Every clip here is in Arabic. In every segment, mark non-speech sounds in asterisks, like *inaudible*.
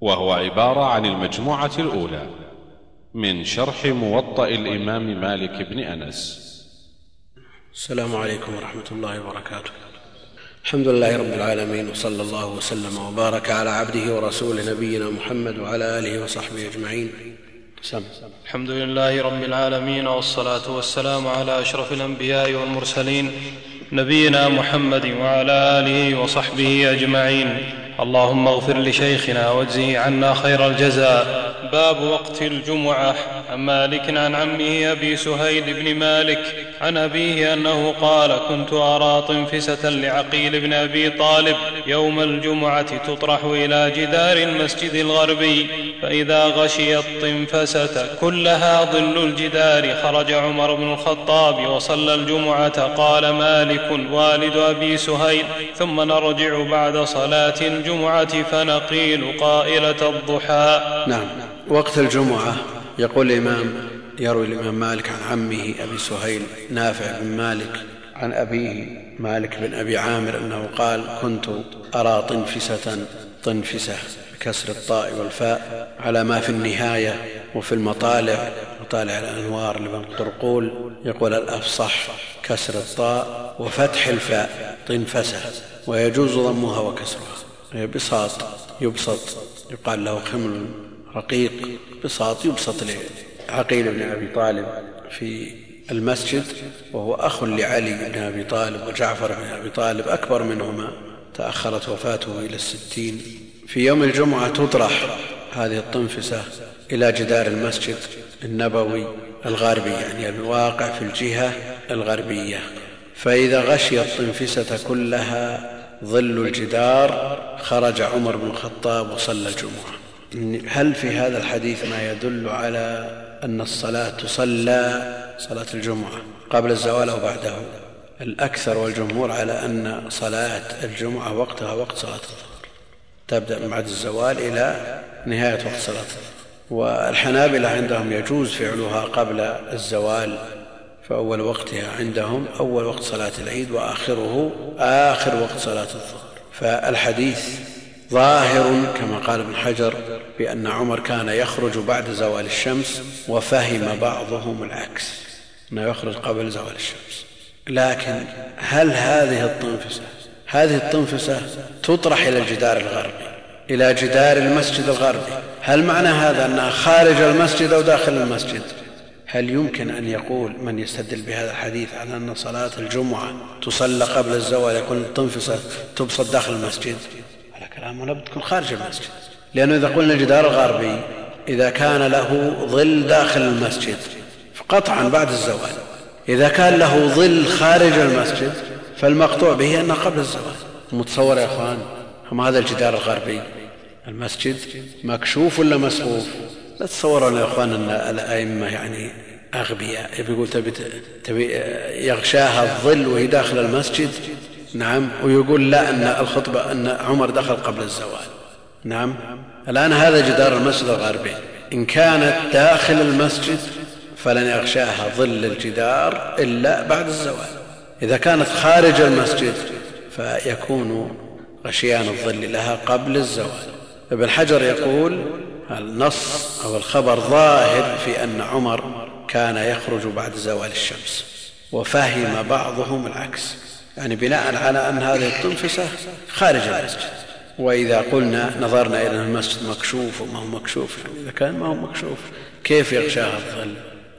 وهو عبارة عن المجموعة الأولى من شرح موطأ الإمام مالك بن أنس. السلام عليكم ورحمة الله وبركاته. الحمد لله رب العالمين وصلى الله وسلم وبارك على عبده ورسوله نبينا محمد وعلى آله وصحبه أجمعين. سم. الحمد لله رب العالمين والصلاة والسلام على أشرف الأنبياء والمرسلين نبينا محمد وعلى آله وصحبه أجمعين. اللهم اغفر لشيخنا واجزه عنا خير الجزاء. باب وقت الجمعة. عن مالك عن عمه أبي سهيل بن مالك عن أبيه أنه قال كنت أرى طنفسة لعقيل بن أبي طالب يوم الجمعة تطرح إلى جدار المسجد الغربي فإذا غشي الطنفسة كلها ظل الجدار خرج عمر بن الخطاب وصلى الجمعة قال مالك والد أبي سهيل ثم نرجع بعد صلاة الجمعة فنقيل قائلة الضحى. نعم وقت الجمعة. يقول الإمام يروي الإمام مالك عن عمه أبي سهيل نافع بن مالك عن أبيه مالك بن أبي عامر أنه قال كنت أرى طنفسة طنفسة بكسر الطاء والفاء على ما في النهاية وفي المطالع مطالع الأنوار لابن طرقول يقول الأفصح كسر الطاء وفتح الفاء طنفسة ويجوز ضمها وكسرها بساط يبسط يقال له خمل رقيق بساط يبسط لعقيل بن أبي طالب في المسجد وهو أخ لعلي بن أبي طالب وجعفر بن أبي طالب أكبر منهما. تأخرت وفاته إلى الستين. في يوم الجمعة تطرح هذه الطنفسة إلى جدار المسجد النبوي الغربي يعني الواقع في الجهة الغربية. فإذا غشي الطنفسة كلها ظل الجدار خرج عمر بن الخطاب وصلى الجمعة. هل في هذا الحديث ما يدل على أن الصلاة تصلى صلاة الجمعة قبل الزوال أو بعده؟ الأكثر والجمهور على أن صلاة الجمعة وقتها وقت صلاة الظهر. تبدأ من بعد الزوال إلى نهاية وقت صلاة الظهر. والحنابلة عندهم يجوز فعلها قبل الزوال فأول وقتها عندهم أول وقت صلاة العيد وآخره آخر وقت صلاة الظهر. فالحديث ظاهر كما قال ابن حجر بأن عمر كان يخرج بعد زوال الشمس وفهم بعضهم العكس إنه يخرج قبل زوال الشمس. لكن هل هذه الطنفسة هذه الطنفسة تطرح إلى الجدار الغربي إلى جدار المسجد الغربي؟ هل معنى هذا أنها خارج المسجد أو داخل المسجد؟ هل يمكن أن يقول من يستدل بهذا الحديث على أن صلاة الجمعة تصلى قبل الزوال يكون الطنفسة تبسط داخل المسجد؟ على كلام لابد تكون خارج المسجد. لأنه إذا قلنا الجدار الغربي إذا كان له ظل داخل المسجد فقطعا بعد الزوال. إذا كان له ظل خارج المسجد فالمقطوع به أنه قبل الزوال. متصور يا أخوان هم هذا الجدار الغربي. المسجد مكشوف ولا مسقوف؟ لا تصورون يا إخوان أن الأئمة يعني أغبياء. يقول تبي تبي يغشاها الظل وهي داخل المسجد؟ نعم. ويقول لا أن الخطبة أن عمر دخل قبل الزوال. نعم. الآن هذا جدار المسجد الغربي. إن كانت داخل المسجد فلن يغشاها ظل الجدار إلا بعد الزوال. إذا كانت خارج المسجد فيكون غشيان الظل لها قبل الزوال. ابن حجر يقول النص أو الخبر ظاهر في أن عمر كان يخرج بعد زوال الشمس وفهم بعضهم العكس. يعني بناء على أن هذه التنفسة خارج المسجد. وإذا قلنا نظرنا إلى المسجد مكشوف وما هو مكشوف يعني إذا كان ما هو مكشوف كيف يغشاها الظل؟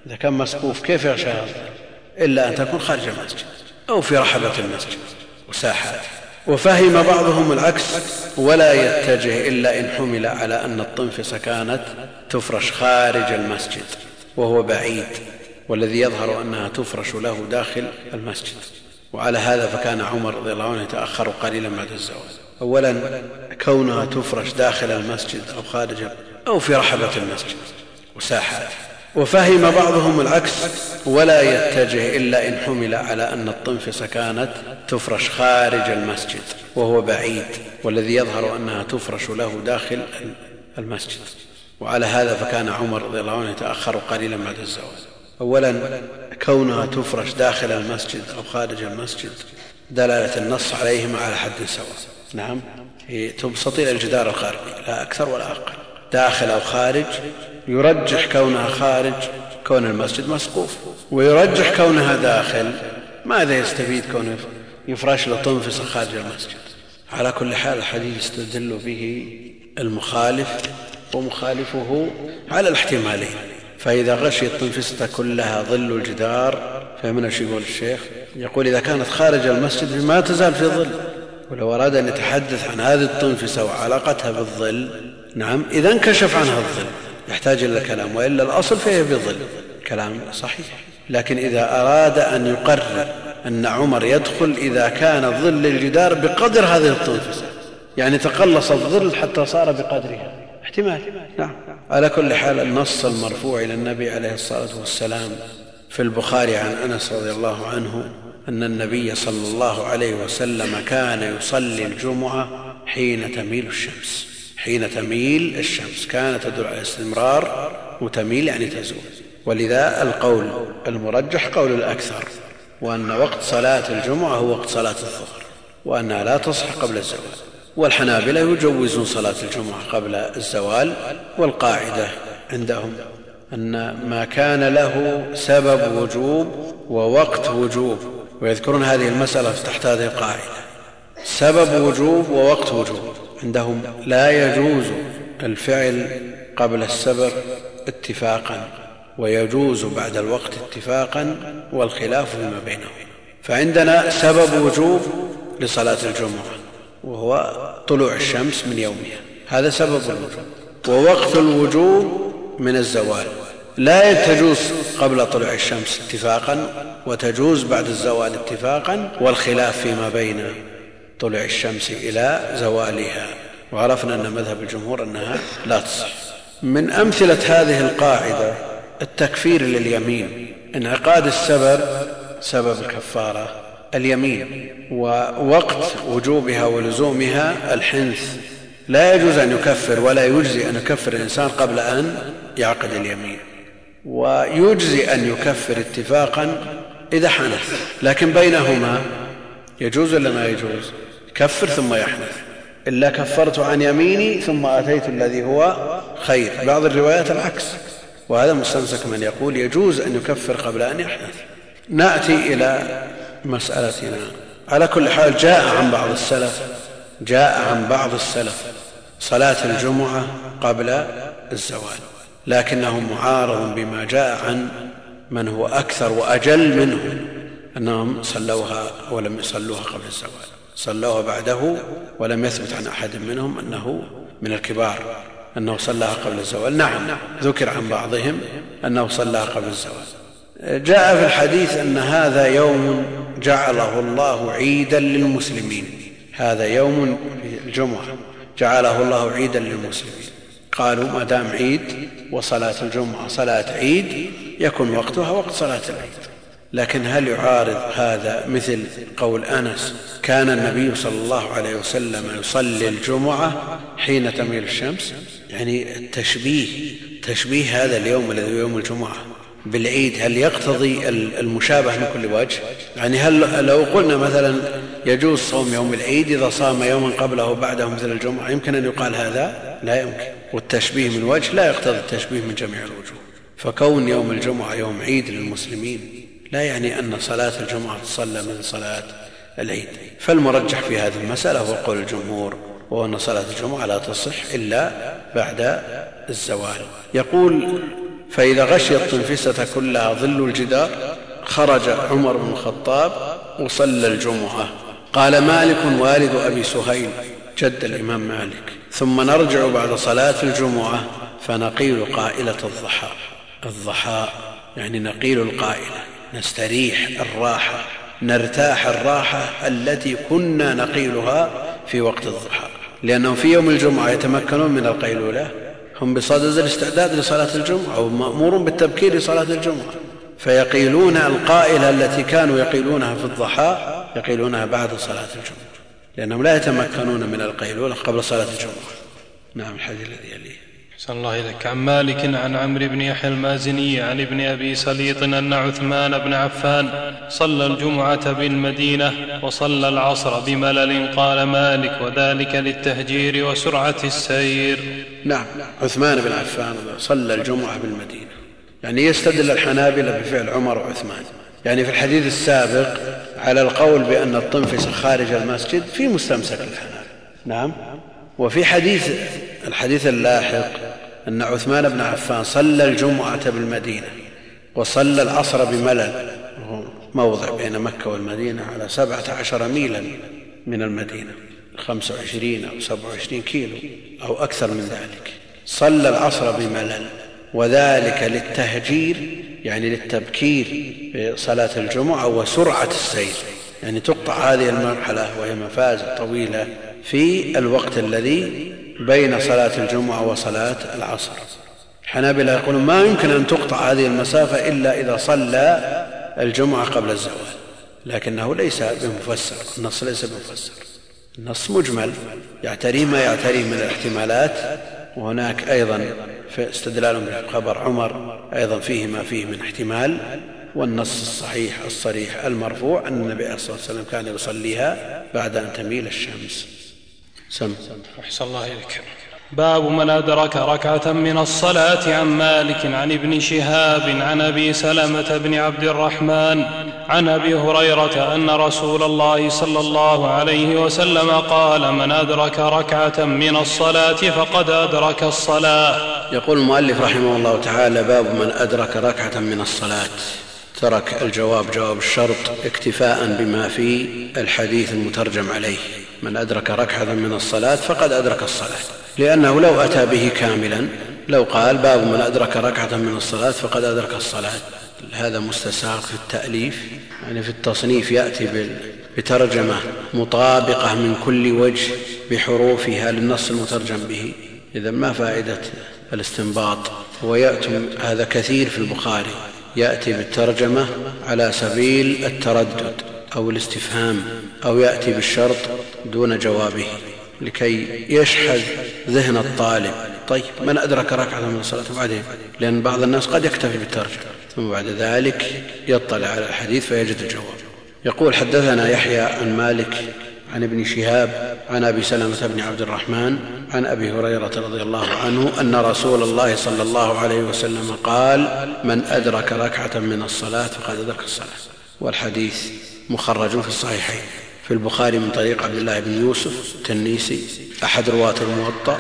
إذا كان مسقوف كيف يغشاها الظل؟ إلا أن تكون خارج المسجد أو في رحبة المسجد وساحاته وفهم بعضهم العكس ولا يتجه إلا إن حمل على أن الطنفسة كانت تفرش خارج المسجد وهو بعيد والذي يظهر أنها تفرش له داخل المسجد. وعلى هذا فكان عمر رضي الله عنه يتأخر قليلا بعد الزواج. أولا كونها تفرش داخل المسجد أو خارجه أو في رحبة المسجد وساحات وفهم بعضهم العكس ولا يتجه إلا إن حمل على أن الطنفس كانت تفرش خارج المسجد وهو بعيد والذي يظهر أنها تفرش له داخل المسجد. وعلى هذا فكان عمر رضي الله عنه يتأخر قليلا بعد الزواج. أولا كونها تفرش داخل المسجد أو خارج المسجد دلالة النص عليهما على حد سواء. نعم. تبسط إلى الجدار الخارجي. لا أكثر ولا أقل. داخل أو خارج يرجح كونها خارج كون المسجد مسقوف ويرجح كونها داخل. ماذا يستفيد كونه يفرش له تنفس خارج المسجد؟ على كل حال الحديث يستدل به المخالف ومخالفه على الاحتمالين. فإذا غشي الطنفسة كلها ظل الجدار فمن إيش يقول الشيخ يقول إذا كانت خارج المسجد ما تزال في ظل. ولو أراد أن يتحدث عن هذه الطنفسة وعلاقتها بالظل نعم إذا انكشف عنها الظل يحتاج إلى الكلام وإلا الأصل فهي بظل كلام صحيح. لكن إذا أراد أن يقرر أن عمر يدخل إذا كان ظل الجدار بقدر هذه الطنفسة يعني تقلص الظل حتى صار بقدرها. احتمال. نعم. على كل حال النص المرفوع إلى النبي عليه الصلاة والسلام في البخاري عن أنس رضي الله عنه أن النبي صلى الله عليه وسلم كان يصلي الجمعة حين تميل الشمس. حين تميل الشمس. كانت تدل على الاستمرار وتميل يعني تزول. ولذا القول المرجح قول الأكثر وأن وقت صلاة الجمعة هو وقت صلاة الظهر وأنها لا تصح قبل الزوال. والحنابلة يجوزون صلاة الجمعة قبل الزوال والقاعدة عندهم أن ما كان له سبب وجوب ووقت وجوب. ويذكرون هذه المسألة تحت هذه القاعدة. سبب وجوب ووقت وجوب. عندهم لا يجوز الفعل قبل السبب اتفاقا ويجوز بعد الوقت اتفاقا والخلاف فيما بينهم. فعندنا سبب وجوب لصلاة الجمعة وهو طلوع الشمس من يومها. هذا سبب الوجوب. ووقت الوجوب من الزوال. لا تجوز قبل طلوع الشمس اتفاقا وتجوز بعد الزوال اتفاقا والخلاف فيما بين طلوع الشمس إلى زوالها. وعرفنا أن مذهب الجمهور أنها لا تصح. من أمثلة هذه القاعدة التكفير لليمين انعقاد السبب سبب الكفارة اليمين ووقت وجوبها ولزومها الحنث. لا يجوز أن يكفر ولا يجزي أن يكفر الإنسان قبل أن يعقد اليمين. ويجزي أن يكفر اتفاقا إذا حنث. لكن بينهما يجوز ولا ما يجوز؟ كفر ثم يحنث. إلا كفرت عن يميني ثم أتيت الذي هو خير. بعض الروايات العكس. وهذا مستمسك من يقول يجوز أن يكفر قبل أن يحنث. نأتي إلى مسألتنا. على كل حال جاء عن بعض السلف. جاء عن بعض السلف صلاة الجمعة قبل الزوال. لكنه معارض بما جاء عن من هو أكثر وأجل منه؟ أنهم صلوها ولم يصلوها قبل الزوال. صلوها بعده ولم يثبت عن أحد منهم أنه من الكبار أنه صلاها قبل الزوال. نعم ذكر عن بعضهم أنه صلاها قبل الزوال. جاء في الحديث أن هذا يوم جعله الله عيدا للمسلمين. هذا يوم الجمعة جعله الله عيدا للمسلمين. قالوا ما دام عيد وصلاة الجمعة صلاة عيد يكون وقتها وقت صلاة العيد. لكن هل يعارض هذا مثل قول أنس؟ كان النبي صلى الله عليه وسلم يصلي الجمعة حين تميل الشمس؟ يعني التشبيه تشبيه هذا اليوم الذي يوم الجمعة. بالعيد هل يقتضي المشابه من كل وجه؟ يعني هل لو قلنا مثلا يجوز صوم يوم العيد إذا صام يوما قبله وبعده مثل الجمعة يمكن أن يقال هذا؟ لا يمكن. والتشبيه من وجه لا يقتضي التشبيه من جميع الوجوه. فكون يوم الجمعة يوم عيد للمسلمين لا يعني أن صلاة الجمعة تصلى من صلاة العيد. فالمرجح في هذه المسألة هو قول الجمهور وهو أن صلاة الجمعة لا تصح إلا بعد الزوال. يقول فإذا غشي الطنفسة كلها ظل الجدار خرج عمر بن الخطاب وصلى الجمعة. قال مالك والد أبي سهيل جد الإمام مالك ثم نرجع بعد صلاة الجمعة فنقيل قائلة الضحى. الضحى يعني نقيل القائلة نستريح الراحة نرتاح الراحة التي كنا نقيلها في وقت الضحى لأنهم في يوم الجمعة يتمكنون من القيلولة هم بصدد الاستعداد لصلاة الجمعة ومأمور بالتبكير لصلاة الجمعة. فيقيلون القائلة التي كانوا يقيلونها في الضحى يقيلونها بعد صلاة الجمعة. لأنهم لا يتمكنون من القيلولة قبل صلاة الجمعة. نعم الحديث الذي يليه. صلى الله إليك. عن مالك عن عمرو بن يحيى المازني عن ابن أبي سليط أن عثمان بن عفان صلى الجمعة بالمدينة وصلى العصر بملل قال مالك وذلك للتهجير وسرعة السير. نعم. عثمان بن عفان صلى الجمعة بالمدينة. يعني يستدل الحنابلة بفعل عمر وعثمان. يعني في الحديث السابق على القول بأن الطنفس خارج المسجد في مستمسك الحنابلة. نعم. وفي حديث الحديث اللاحق أن عثمان بن عفان صلى الجمعة بالمدينة وصلى العصر بملل وهو موضع بين مكة والمدينة على سبعة عشر ميلا من المدينة خمسة وعشرين أو سبعة وعشرين كيلو أو أكثر من ذلك. صلى العصر بملل وذلك للتهجير يعني للتبكير في صلاة الجمعة وسرعة السير. يعني تقطع هذه المرحلة وهي مفازة طويلة في الوقت الذي بين صلاة الجمعة وصلاة العصر. الحنابلة يقولون ما يمكن أن تقطع هذه المسافة إلا إذا صلى الجمعة قبل الزوال لكنه ليس بمفسر النص ليس بمفسر. النص مجمل يعتريه ما يعتريه من الاحتمالات وهناك أيضا في استدلال بخبر عمر أيضا فيه ما فيه من احتمال والنص الصحيح الصريح المرفوع أن النبي عليه الصلاة والسلام كان يصليها بعد أن تميل الشمس. سم. أحسن الله إليك. باب من أدرك ركعة من الصلاة عن مالك عن ابن شهاب عن أبي سلمة بن عبد الرحمن عن أبي هريرة أن رسول الله صلى الله عليه وسلم قال من أدرك ركعة من الصلاة فقد أدرك الصلاة. يقول المؤلف رحمه الله تعالى باب من أدرك ركعة من الصلاة. ترك الجواب جواب الشرط اكتفاء بما في الحديث المترجم عليه. من أدرك ركعة من الصلاة فقد أدرك الصلاة. لأنه لو أتى به كاملا لو قال باب من أدرك ركعة من الصلاة فقد أدرك الصلاة. هذا مستساغ في التأليف يعني في التصنيف يأتي بترجمة مطابقة من كل وجه بحروفها للنص المترجم به. إذا ما فائدة الاستنباط؟ ويأتي هذا كثير في البخاري. يأتي بالترجمة على سبيل التردد أو الاستفهام أو يأتي بالشرط دون جوابه لكي يشحذ ذهن الطالب. طيب من أدرك ركعة من الصلاة بعدين؟ لأن بعض الناس قد يكتفي بالترجمة ثم بعد ذلك يطلع على الحديث فيجد الجواب. يقول حدثنا يحيى عن مالك عن ابن شهاب عن أبي سلمة بن عبد الرحمن عن أبي هريرة رضي الله عنه أن رسول الله صلى الله عليه وسلم قال من أدرك ركعة من الصلاة فقد أدرك الصلاة والحديث مخرج في الصحيحين. في البخاري من طريق عبد الله بن يوسف التنيسي أحد رواة الموطأ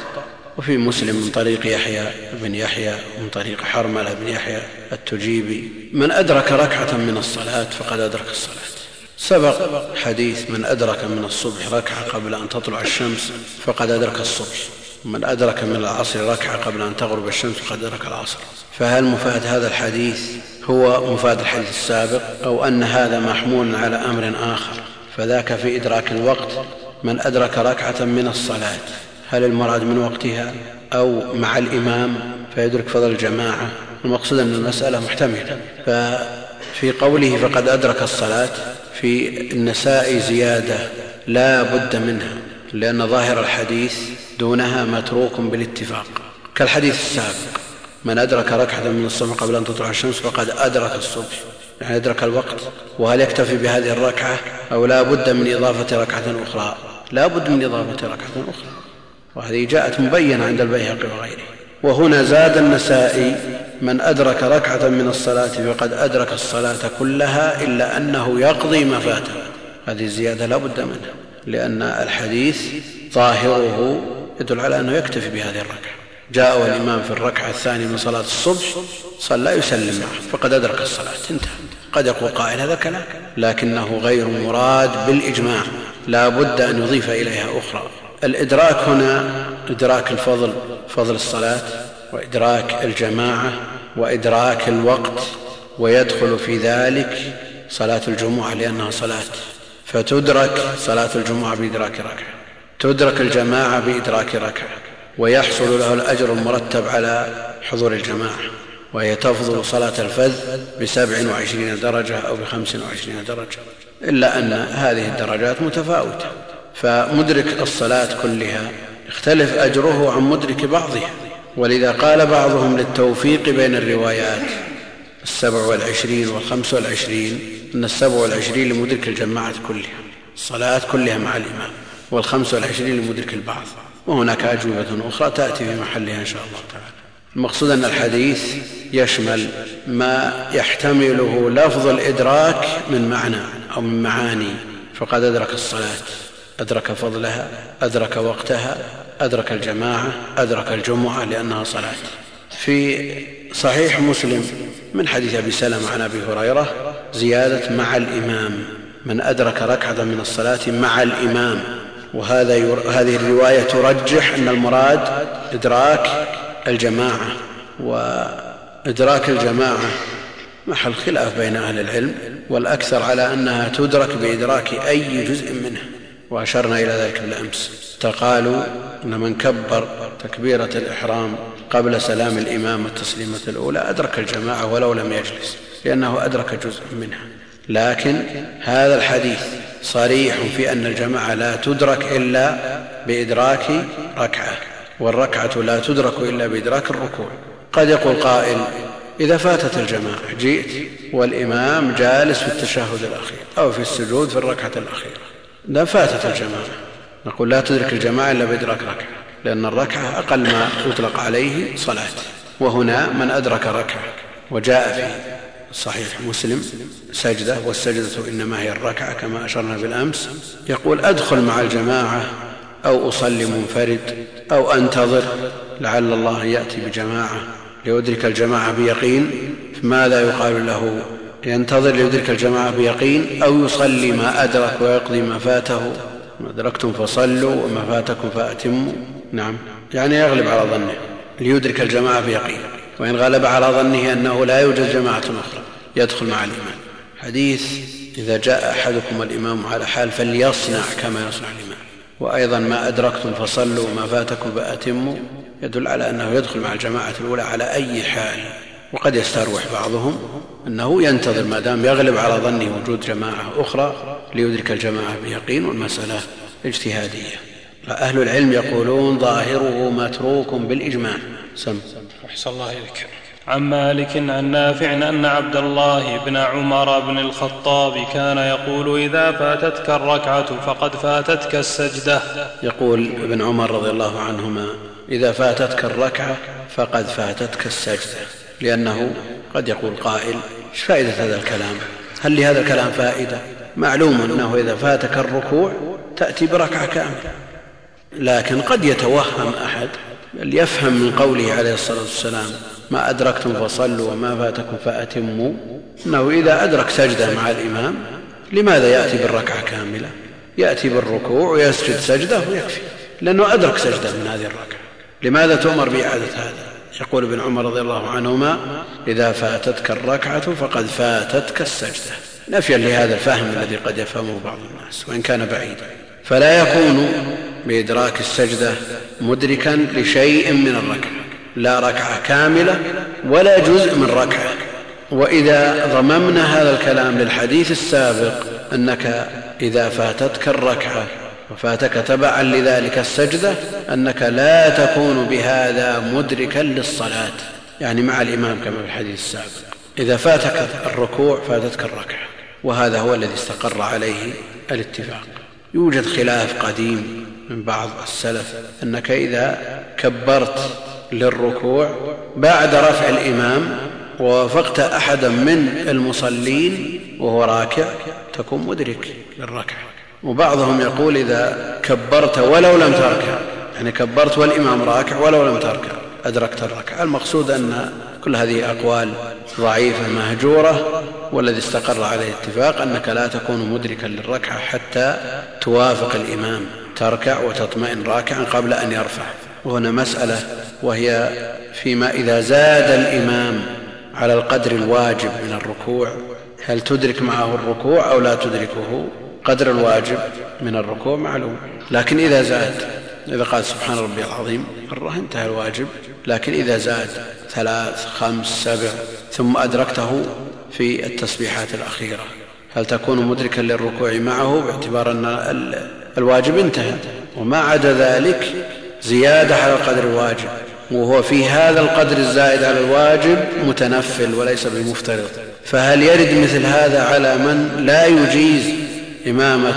وفي مسلم من طريق يحيى بن يحيى ومن طريق حرملة بن يحيى التجيبي من أدرك ركعة من الصلاة فقد أدرك الصلاة. سبق حديث من أدرك من الصبح ركعة قبل أن تطلع الشمس فقد أدرك الصبح. من أدرك من العصر ركعة قبل أن تغرب الشمس فقد أدرك العصر. فهل مفاد هذا الحديث هو مفاد الحديث السابق أو أن هذا محمول على أمر آخر؟ فذاك في إدراك الوقت من أدرك ركعة من الصلاة. هل المراد من وقتها أو مع الإمام؟ فيدرك فضل الجماعة. المقصود أن المسألة محتملة. ففي قوله فقد أدرك الصلاة في النساء زيادة لا بد منها لأن ظاهر الحديث دونها متروك بالاتفاق. كالحديث السابق من أدرك ركعة من الصبح قبل أن تطلع الشمس فقد أدرك الصبح. يعني أدرك الوقت وهل يكتفي بهذه الركعة أو لا بد من إضافة ركعة أخرى. لا بد من إضافة ركعة أخرى. وهذه جاءت مبينة عند البيهقي وغيره. وهنا زاد النسائي من أدرك ركعة من الصلاة فقد أدرك الصلاة كلها إلا أنه يقضي ما فاته هذه الزيادة لا بد منها لأن الحديث ظاهره يدل على أنه يكتفي بهذه الركعة. جاء الإمام في الركعة الثانية من صلاة الصبح صلى يسلم معه فقد أدرك الصلاة انتهى. قد يقول قائل هذا كلام لكنه غير مراد بالإجماع. لا بد أن يضيف إليها أخرى. الإدراك هنا إدراك الفضل فضل الصلاة وإدراك الجماعة وإدراك الوقت ويدخل في ذلك صلاة الجمعة لأنها صلاة. فتدرك صلاة الجمعة بإدراك ركعة تدرك الجماعة بإدراك ركعة. ويحصل له الأجر المرتب على حضور الجماعة وهي تفضل صلاة الفذ بسبع وعشرين درجة أو بخمس وعشرين درجة إلا أن هذه الدرجات متفاوتة. فمدرك الصلاة كلها يختلف أجره عن مدرك بعضها. ولذا قال بعضهم للتوفيق بين الروايات السبع والعشرين والخمس والعشرين أن السبع والعشرين لمدرك الجماعة كلها الصلاة كلها مع الإمام والخمس والعشرين لمدرك البعض. وهناك أجوبة أخرى تأتي في محلها إن شاء الله تعالى. المقصود أن الحديث يشمل ما يحتمله لفظ الإدراك من معنى أو من معاني. فقد أدرك الصلاة أدرك فضلها أدرك وقتها أدرك الجماعة أدرك الجمعة لأنها صلاة. في صحيح مسلم من حديث أبي سلمة عن أبي هريرة زيادة مع الإمام. من أدرك ركعة من الصلاة مع الإمام. وهذا هذه الرواية ترجح أن المراد إدراك الجماعة وإدراك الجماعة محل خلاف بين أهل العلم والأكثر على أنها تدرك بإدراك أي جزء منها وأشرنا إلى ذلك بالأمس. تقالوا أن من كبر تكبيرة الإحرام قبل سلام الإمام التسليمة الأولى أدرك الجماعة ولو لم يجلس لأنه أدرك جزء منها. لكن هذا الحديث صريح في أن الجماعة لا تدرك إلا بإدراك ركعة والركعة لا تدرك إلا بإدراك الركوع. قد يقول قائل إذا فاتت الجماعة جئت والإمام جالس في التشهد الأخير أو في السجود في الركعة الأخيرة. لا فاتت الجماعة نقول لا تدرك الجماعة إلا بإدراك ركعة لأن الركعة أقل ما يطلق عليه صلاة. وهنا من أدرك ركعة وجاء في صحيح مسلم سجدة والسجدة إنما هي الركعة كما أشرنا بالأمس. يقول أدخل مع الجماعة أو أصلي منفرد أو أنتظر لعل الله يأتي بجماعة ليدرك الجماعة بيقين. فماذا يقال له؟ ينتظر ليدرك الجماعة بيقين أو يصلي ما أدرك ويقضي ما فاته. ما أدركتم فصلوا وما فاتكم فأتموا. نعم يعني يغلب على ظنه ليدرك الجماعة بيقين. وإن غلب على ظنه أنه لا يوجد جماعة أخرى يدخل مع الإمام حديث إذا جاء أحدكم الإمام على حال فليصنع كما يصنع الإمام. وأيضا ما أدركتم فصلوا وما فاتكم فأتموا يدل على أنه يدخل مع الجماعة الأولى على أي حال. وقد يستروح بعضهم أنه ينتظر ما دام يغلب على ظنه وجود جماعة أخرى ليدرك الجماعة بيقين والمسألة اجتهادية. فأهل العلم يقولون ظاهره متروك بالإجماع سم. أحسن الله إليك. عن مالك عن نافع أن عبد الله بن عمر بن الخطاب كان يقول إذا فاتتك الركعة فقد فاتتك السجدة. يقول ابن عمر رضي الله عنهما إذا فاتتك الركعة فقد فاتتك السجدة. لأنه قد يقول قائل إيش فائدة هذا الكلام؟ هل لهذا الكلام فائدة؟ معلوم أنه إذا فاتك الركوع تأتي بركعة كاملة. لكن قد يتوهم أحد بل يفهم من قوله عليه الصلاة والسلام ما أدركتم فصلوا وما فاتكم فأتموا. أنه إذا أدرك سجدة مع الإمام لماذا يأتي بالركعة كاملة؟ يأتي بالركوع ويسجد سجدة ويكفي لأنه أدرك سجدة من هذه الركعة. لماذا تؤمر بإعادة هذا؟ يقول ابن عمر رضي الله عنهما إذا فاتتك الركعة فقد فاتتك السجدة. نفيا لهذا الفهم الذي قد يفهمه بعض الناس وإن كان بعيدا. فلا يكون بإدراك السجدة مدركا لشيء من الركعة لا ركعة كاملة ولا جزء من ركعة. وإذا ضممنا هذا الكلام للحديث السابق أنك إذا فاتتك الركعة وفاتك تبعا لذلك السجدة أنك لا تكون بهذا مدركا للصلاة يعني مع الإمام كما في الحديث السابق. إذا فاتك الركوع فاتتك الركعة وهذا هو الذي استقر عليه الاتفاق. يوجد خلاف قديم من بعض السلف أنك إذا كبرت للركوع بعد رفع الإمام ووافقت أحدا من المصلين وهو راكع تكون مدرك للركعة وبعضهم يقول إذا كبرت ولو لم تركع يعني كبرت والإمام راكع ولو لم تركع أدركت الركعة المقصود أن كل هذه أقوال ضعيفة مهجورة والذي استقر عليه الاتفاق أنك لا تكون مدركا للركعة حتى توافق الإمام. تركع وتطمئن راكعا قبل أن يرفع. وهنا مسألة وهي فيما إذا زاد الإمام على القدر الواجب من الركوع هل تدرك معه الركوع أو لا تدركه؟ قدر الواجب من الركوع معلوم. لكن إذا زاد إذا قال سبحان ربي العظيم مرة انتهى الواجب. لكن إذا زاد ثلاث خمس سبع ثم أدركته في التسبيحات الأخيرة هل تكون مدركا للركوع معه باعتبار أن الواجب انتهى. وما عدا ذلك زيادة على القدر الواجب. وهو في هذا القدر الزائد على الواجب متنفل وليس بمفترض. فهل يرد مثل هذا على من لا يجيز إمامة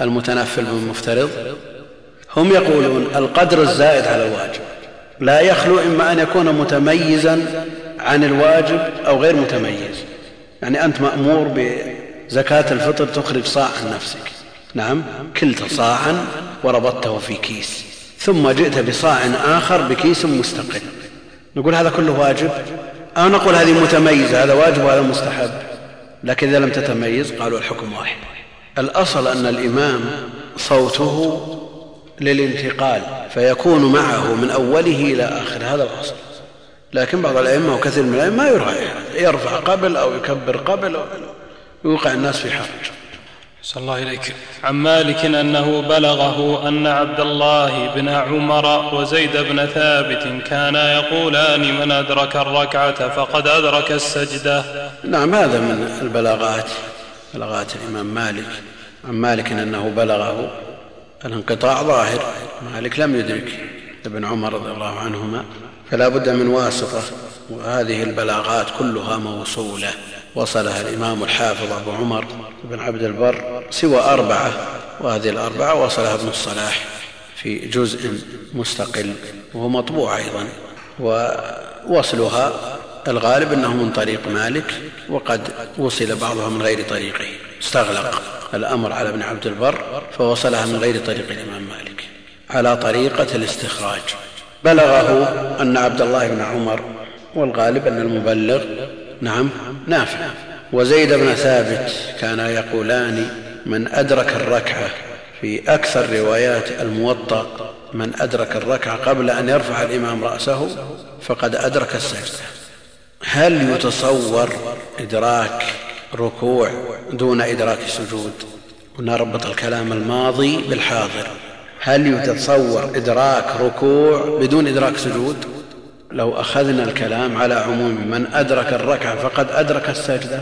المتنفل بالمفترض هم يقولون القدر الزائد على الواجب. لا يخلو إما أن يكون متميزا عن الواجب أو غير متميز. يعني أنت مأمور بزكاة الفطر تخرج صاع عن نفسك. نعم كلت صاعا وربطته في كيس ثم جئت بصاع آخر بكيس مستقل. نقول هذا كله واجب؟ أو نقول هذه متميزة هذا واجب وهذا مستحب. لكن إذا لم تتميز قالوا الحكم واحد. الأصل أن الإمام صوته للانتقال فيكون معه من أوله إلى آخر هذا الأصل. لكن بعض الأئمة وكثير من الأئمة ما يراعي يرفع قبل أو يكبر قبل أو يوقع الناس في حرج. صلى الله إليك عن مالك أنه بلغه أن عبد الله بن عمر وزيد بن ثابت كانا يقولان من أدرك الركعة فقد أدرك السجدة. نعم هذا من البلاغات بلاغات الإمام مالك. عن مالك أنه بلغه الانقطاع ظاهر. مالك لم يدرك ابن عمر رضي الله عنهما فلا بد من واسطة. وهذه البلاغات كلها موصولة. وصلها الإمام الحافظ أبو عمر بن عبد البر سوى أربعة وهذه الأربعة وصلها ابن الصلاح في جزء مستقل وهو مطبوع أيضا. ووصلها الغالب أنه من طريق مالك وقد وصل بعضها من غير طريقه. استغلق الأمر على ابن عبد البر فوصلها من غير طريق الإمام مالك. على طريقة الاستخراج. بلغه أن عبد الله بن عمر والغالب أن المبلغ نعم نافع. وزيد بن ثابت كانا يقولان من أدرك الركعة في أكثر روايات الموطأ من أدرك الركعة قبل أن يرفع الإمام رأسه فقد أدرك السجدة. هل يتصور إدراك ركوع دون إدراك سجود ونربط الكلام الماضي بالحاضر. هل يتصور إدراك ركوع بدون إدراك سجود؟ لو أخذنا الكلام على عموم من أدرك الركعة فقد أدرك السجدة.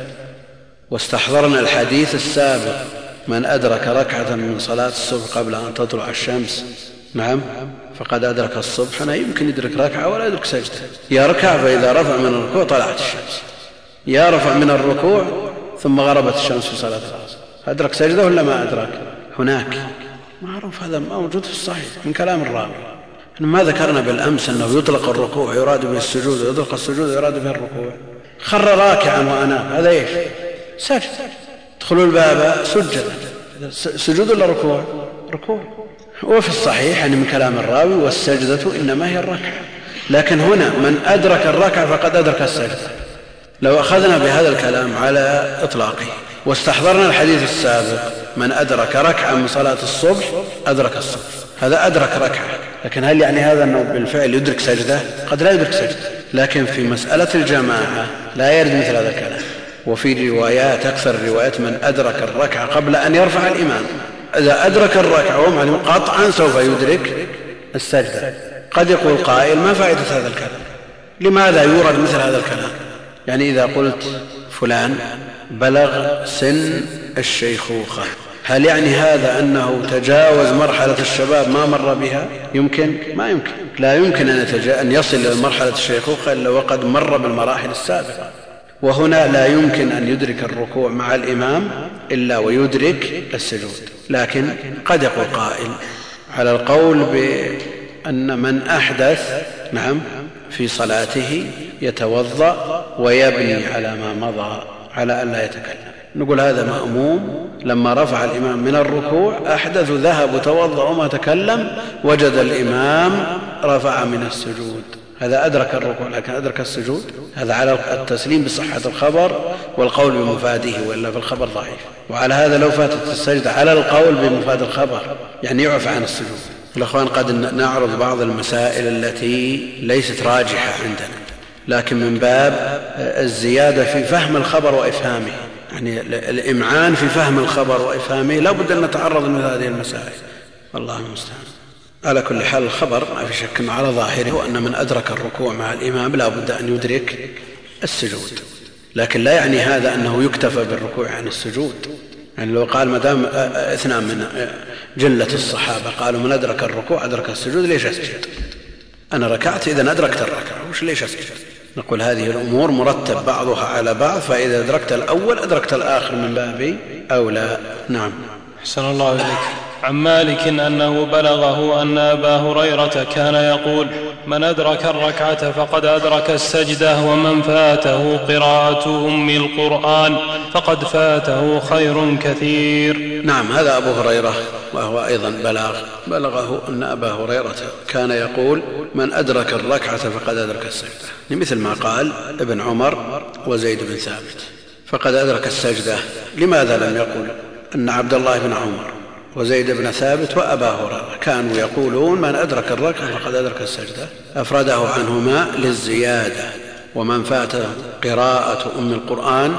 واستحضرنا الحديث السابق من أدرك ركعة من صلاة الصبح قبل أن تطلع الشمس. نعم فقد أدرك الصبح هنا يمكن يدرك ركعة ولا يدرك سجدة. يركع فإذا رفع من الركوع طلعت الشمس. يا رفع من الركوع ثم غربت الشمس في صلاة العصر. أدرك سجدة ولا ما أدرك؟ هناك. معروف هذا موجود في الصحيح من كلام الراوي. ما ذكرنا بالأمس أنه يطلق الركوع يراد به السجود ويطلق السجود ويراد به الركوع. خر راكعا وأنام. هذا إيش؟ سجد. ادخلوا الباب سجد. سجود ولا ركوع؟ ركوع. وفي الصحيح يعني من كلام الراوي والسجدة إنما هي الركعة. لكن هنا من أدرك الركعة فقد أدرك السجدة. لو أخذنا بهذا الكلام على إطلاقه واستحضرنا الحديث السابق من أدرك ركعة من صلاة الصبح أدرك الصبح. هذا أدرك ركعة. لكن هل يعني هذا أنه بالفعل يدرك سجدة؟ قد لا يدرك سجدة لكن في مسألة الجماعة لا يرد مثل هذا الكلام. وفي روايات أكثر الروايات من أدرك الركعة قبل أن يرفع الإمام. إذا أدرك الركعة وهو قطعا سوف يدرك السجدة. قد يقول قائل ما فائدة هذا الكلام؟ لماذا يورد مثل هذا الكلام؟ يعني إذا قلت فلان بلغ سن الشيخوخة. هل يعني هذا أنه تجاوز مرحلة الشباب ما مر بها؟ يمكن؟ ما يمكن. لا يمكن أن يصل إلى مرحلة الشيخوخة إلا وقد مر بالمراحل السابقة. وهنا لا يمكن أن يدرك الركوع مع الإمام إلا ويدرك السجود. لكن قد يقول قائل على القول بأن من أحدث نعم في صلاته يتوضأ ويبني على ما مضى على أن لا يتكلم. نقول هذا مأموم. لما رفع الإمام من الركوع أحدث ذهب وتوضا وما تكلم وجد الإمام رفع من السجود. هذا أدرك الركوع لكن أدرك السجود؟ هذا على التسليم بصحة الخبر والقول بمفاده وإلا في الخبر ضعيف. وعلى هذا لو فاتت السجدة على القول بمفاد الخبر يعني يعفى عن السجود. الأخوان قد نعرض بعض المسائل التي ليست راجحة عندنا لكن من باب الزيادة في فهم الخبر وإفهامه. يعني الإمعان في فهم الخبر وإفهامه لا بد أن نتعرض من هذه المسائل. والله المستعان. على كل حال الخبر ما في شك على ظاهره أن من أدرك الركوع مع الإمام لا بد أن يدرك السجود. لكن لا يعني هذا أنه يكتفى بالركوع عن السجود. يعني لو قال ما دام اثنان من جلة الصحابة قالوا من أدرك الركوع أدرك السجود ليش أسجد؟ أنا ركعت إذا أدركت الركعة. وش ليش أسجد؟ نقول هذه الأمور مرتب بعضها على بعض فإذا أدركت الأول أدركت الآخر من باب أولى. نعم. أحسن الله إليك. عن مالك أنه بلغه أن أبا هريرة كان يقول من أدرك الركعة فقد أدرك السجدة ومن فاته قراءة أم القرآن فقد فاته خير كثير. نعم هذا أبو هريرة وهو أيضا بلاغ. بلغه أن أبا هريرة كان يقول من أدرك الركعة فقد أدرك السجدة. مثل ما قال ابن عمر وزيد بن ثابت. فقد أدرك السجدة لماذا لم يقل أن عبد الله بن عمر وزيد بن ثابت وأبا هريرة كانوا يقولون من أدرك الركعة فقد أدرك السجدة. أفرده عنهما للزيادة. ومن فاته قراءة أم القرآن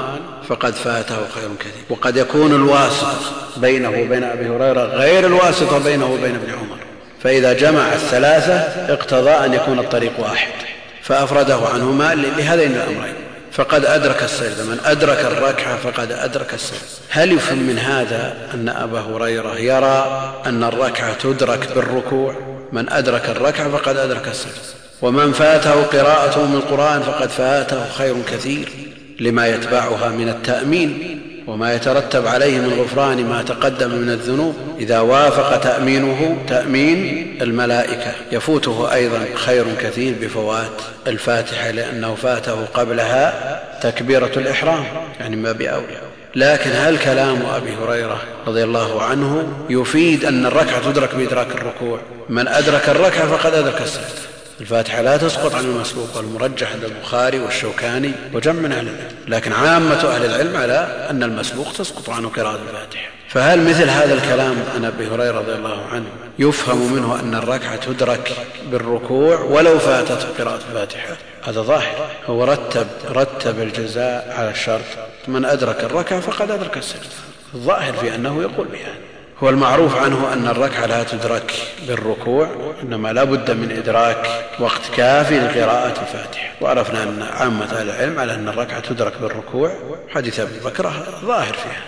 فقد فاته خير كثير. وقد يكون الواسطة بينه وبين أبي هريرة غير الواسطة بينه وبين ابن عمر. فإذا جمع الثلاثة اقتضى أن يكون الطريق واحد. فأفرده عنهما لهذين الأمرين. فقد أدرك السجدة من أدرك الركعة فقد أدرك السجدة هل يفهم من هذا أن أبا هريرة يرى أن الركعة تدرك بالركوع؟ من أدرك الركعة فقد أدرك السجدة ومن فاته قراءة من القرآن فقد فاته خير كثير لما يتبعها من التأمين. وما يترتب عليه من غفران ما تقدم من الذنوب إذا وافق تأمينه تأمين الملائكة. يفوته أيضا خير كثير بفوات الفاتحة لأنه فاته قبلها تكبيرة الإحرام يعني ما بأولى لكن هل كلام أبي هريرة رضي الله عنه يفيد أن الركعة تدرك بإدراك الركوع. من أدرك الركعة فقد أدرك السجدة. الفاتحة لا تسقط عن المسبوق والمرجح عند البخاري والشوكاني وجمع من أهل العلم. لكن عامة أهل العلم على أن المسبوق تسقط عنه قراءة الفاتحة. فهل مثل هذا الكلام عن أبي هريرة رضي الله عنه يفهم منه أن الركعة تدرك بالركوع ولو فاتته قراءة الفاتحة؟ هذا ظاهر. هو رتب رتب الجزاء على الشرط من أدرك الركعة فقد أدرك السجدة. الظاهر في أنه يقول بهذا. هو المعروف عنه أن الركعة لا تدرك بالركوع إنما لا بد من إدراك وقت كافي لقراءة الفاتحة. وعرفنا أن عامة أهل العلم على أن الركعة تدرك بالركوع حديث أبي بكر ظاهر فيها.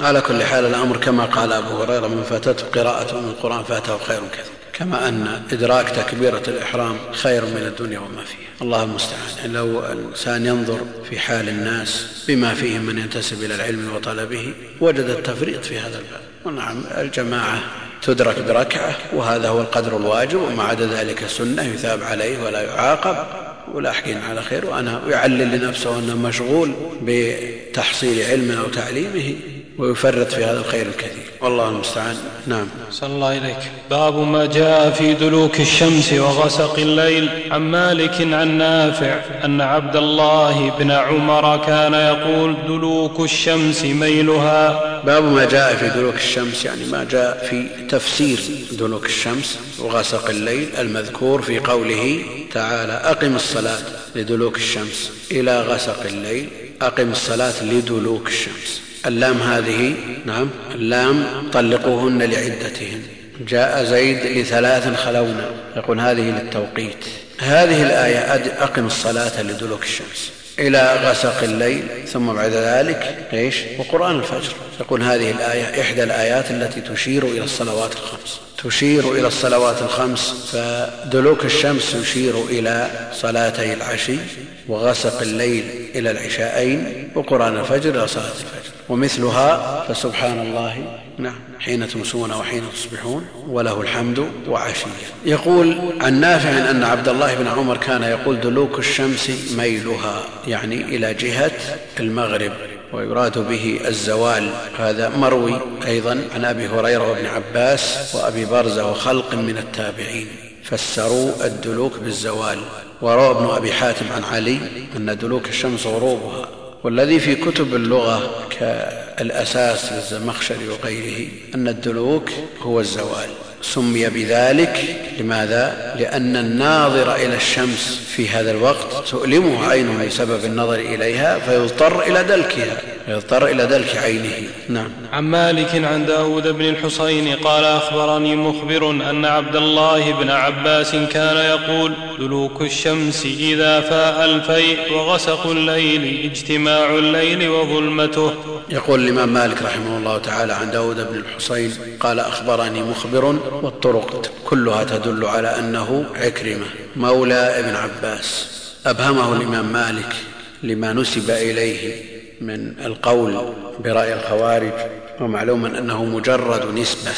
على كل حال الأمر كما قال أبو هريرة من فاتته قراءة من القرآن فاته خير كثير كما أن إدراك تكبيرة الإحرام خير من الدنيا وما فيها. الله المستعان. لو الإنسان ينظر في حال الناس بما فيهم من ينتسب إلى العلم وطلبه وجد التفريط في هذا الباب. ونعم الجماعة تدرك بركعة وهذا هو القدر الواجب وما عدا ذلك سنة يثاب عليه ولا يعاقب. ولاحقين على خير وأنا يعلل لنفسه أنه مشغول بتحصيل علم أو تعليمه ويفرط في هذا الخير الكثير. والله المستعان. نعم. صلى الله إليك باب ما جاء في دلوك الشمس وغسق الليل. عن مالك عن نافع أن عبد الله بن عمر كان يقول دلوك الشمس ميلها. باب ما جاء في دلوك الشمس يعني ما جاء في تفسير دلوك الشمس وغسق الليل المذكور في قوله تعالى أقم الصلاة لدلوك الشمس إلى غسق الليل أقم الصلاة لدلوك الشمس. اللام هذه نعم اللام طلقوهن لعدتهن. جاء زيد لثلاث خلونا يقول هذه للتوقيت. هذه الآية أقم الصلاة لدلوك الشمس. إلى غسق الليل ثم بعد ذلك إيش؟ وقرآن الفجر. يقول هذه الآية إحدى الآيات التي تشير إلى الصلوات الخمس. تشير إلى الصلوات الخمس فدلوك الشمس يشير إلى صلاتي العشي وغسق الليل إلى العشاءين وقرآن الفجر إلى صلاة الفجر. ومثلها فسبحان الله نعم حين تمسون وحين تصبحون وله الحمد وعشيا يقول عن نافع أن عبد الله بن عمر كان يقول دلوك الشمس ميلها يعني إلى جهة المغرب ويراد به الزوال. هذا مروي أيضا عن أبي هريرة وابن عباس وأبي برزة وخلق من التابعين. فسروا الدلوك بالزوال. وروى ابن أبي حاتم عن علي أن دلوك الشمس غروبها. والذي في كتب اللغة كالأساس للزمخشري وغيره أن الدلوك هو الزوال. سمي بذلك لماذا؟ لأن الناظر إلى الشمس في هذا الوقت تؤلمه عينه بسبب النظر إليها فيضطر إلى دلكها. يضطر إلى دلك عينه. نعم. عن مالك عن داود بن الحصين قال أخبرني مخبر أن عبد الله بن عباس كان يقول دلوك الشمس إذا فاء الفيء وغسق الليل اجتماع الليل وظلمته. يقول الإمام مالك رحمه الله تعالى عن داود بن الحصين قال أخبرني مخبر والطرق كلها تدل على أنه عكرمة مولى ابن عباس. أبهمه الإمام مالك لما نسب إليه. من القول برأي الخوارج ومعلوم أنه مجرد نسبة.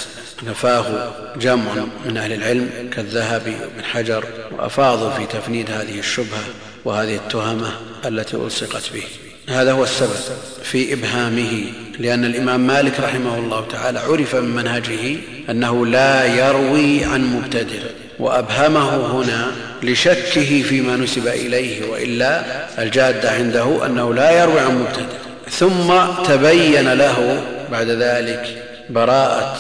نفاه جمع من أهل العلم كالذهبي وابن حجر وأفاضوا في تفنيد هذه الشبهة وهذه التهمة التي ألصقت به. هذا هو السبب في إبهامه لأن الإمام مالك رحمه الله تعالى عرف من منهجه أنه لا يروي عن مبتدع وأبهمه هنا لشكه فيما نسب إليه وإلا الجادة عنده أنه لا يروي عن مبتدع. ثم تبين له بعد ذلك براءة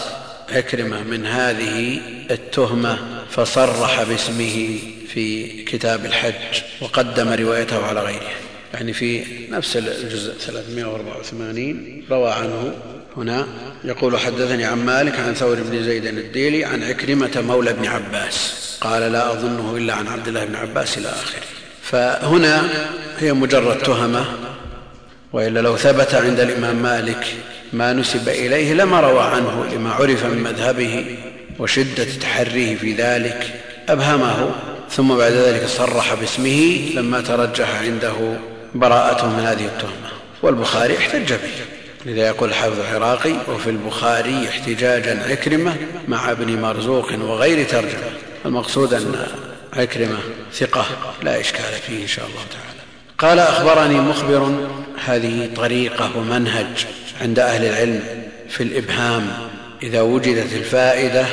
عكرمة من هذه التهمة فصرح باسمه في كتاب الحج وقدم روايته على غيره يعني في نفس الجزء 384 روى عنه هنا يقول حدثني عن مالك عن ثور بن زيد الديلي عن عكرمة مولى بن عباس. قال لا أظنه إلا عن عبد الله بن عباس إلى آخره. فهنا هي مجرد تهمة وإلا لو ثبت عند الإمام مالك ما نسب إليه لما روى عنه لما عرف من مذهبه وشدة تحريه في ذلك أبهمه. ثم بعد ذلك صرح باسمه لما ترجح عنده براءته من هذه التهمة. والبخاري احتج به. لذا يقول الحافظ العراقي وفي البخاري احتجاجا عكرمة مع ابن مرزوق وغير ترجمة. المقصود أن عكرمة ثقة لا إشكال فيه إن شاء الله تعالى. قال أخبرني مخبر هذه طريقة ومنهج عند أهل العلم في الإبهام. إذا وجدت الفائدة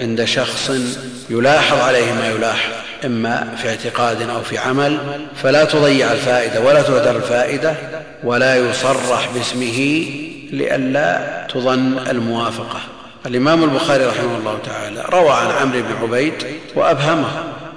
عند شخص يلاحظ عليه ما يلاحظ. إما في اعتقاد أو في عمل فلا تضيع الفائدة ولا تهدر الفائدة ولا يصرح باسمه لئلا تظن الموافقة. الإمام البخاري رحمه الله تعالى روى عن عمرو بن عبيد وأبهمه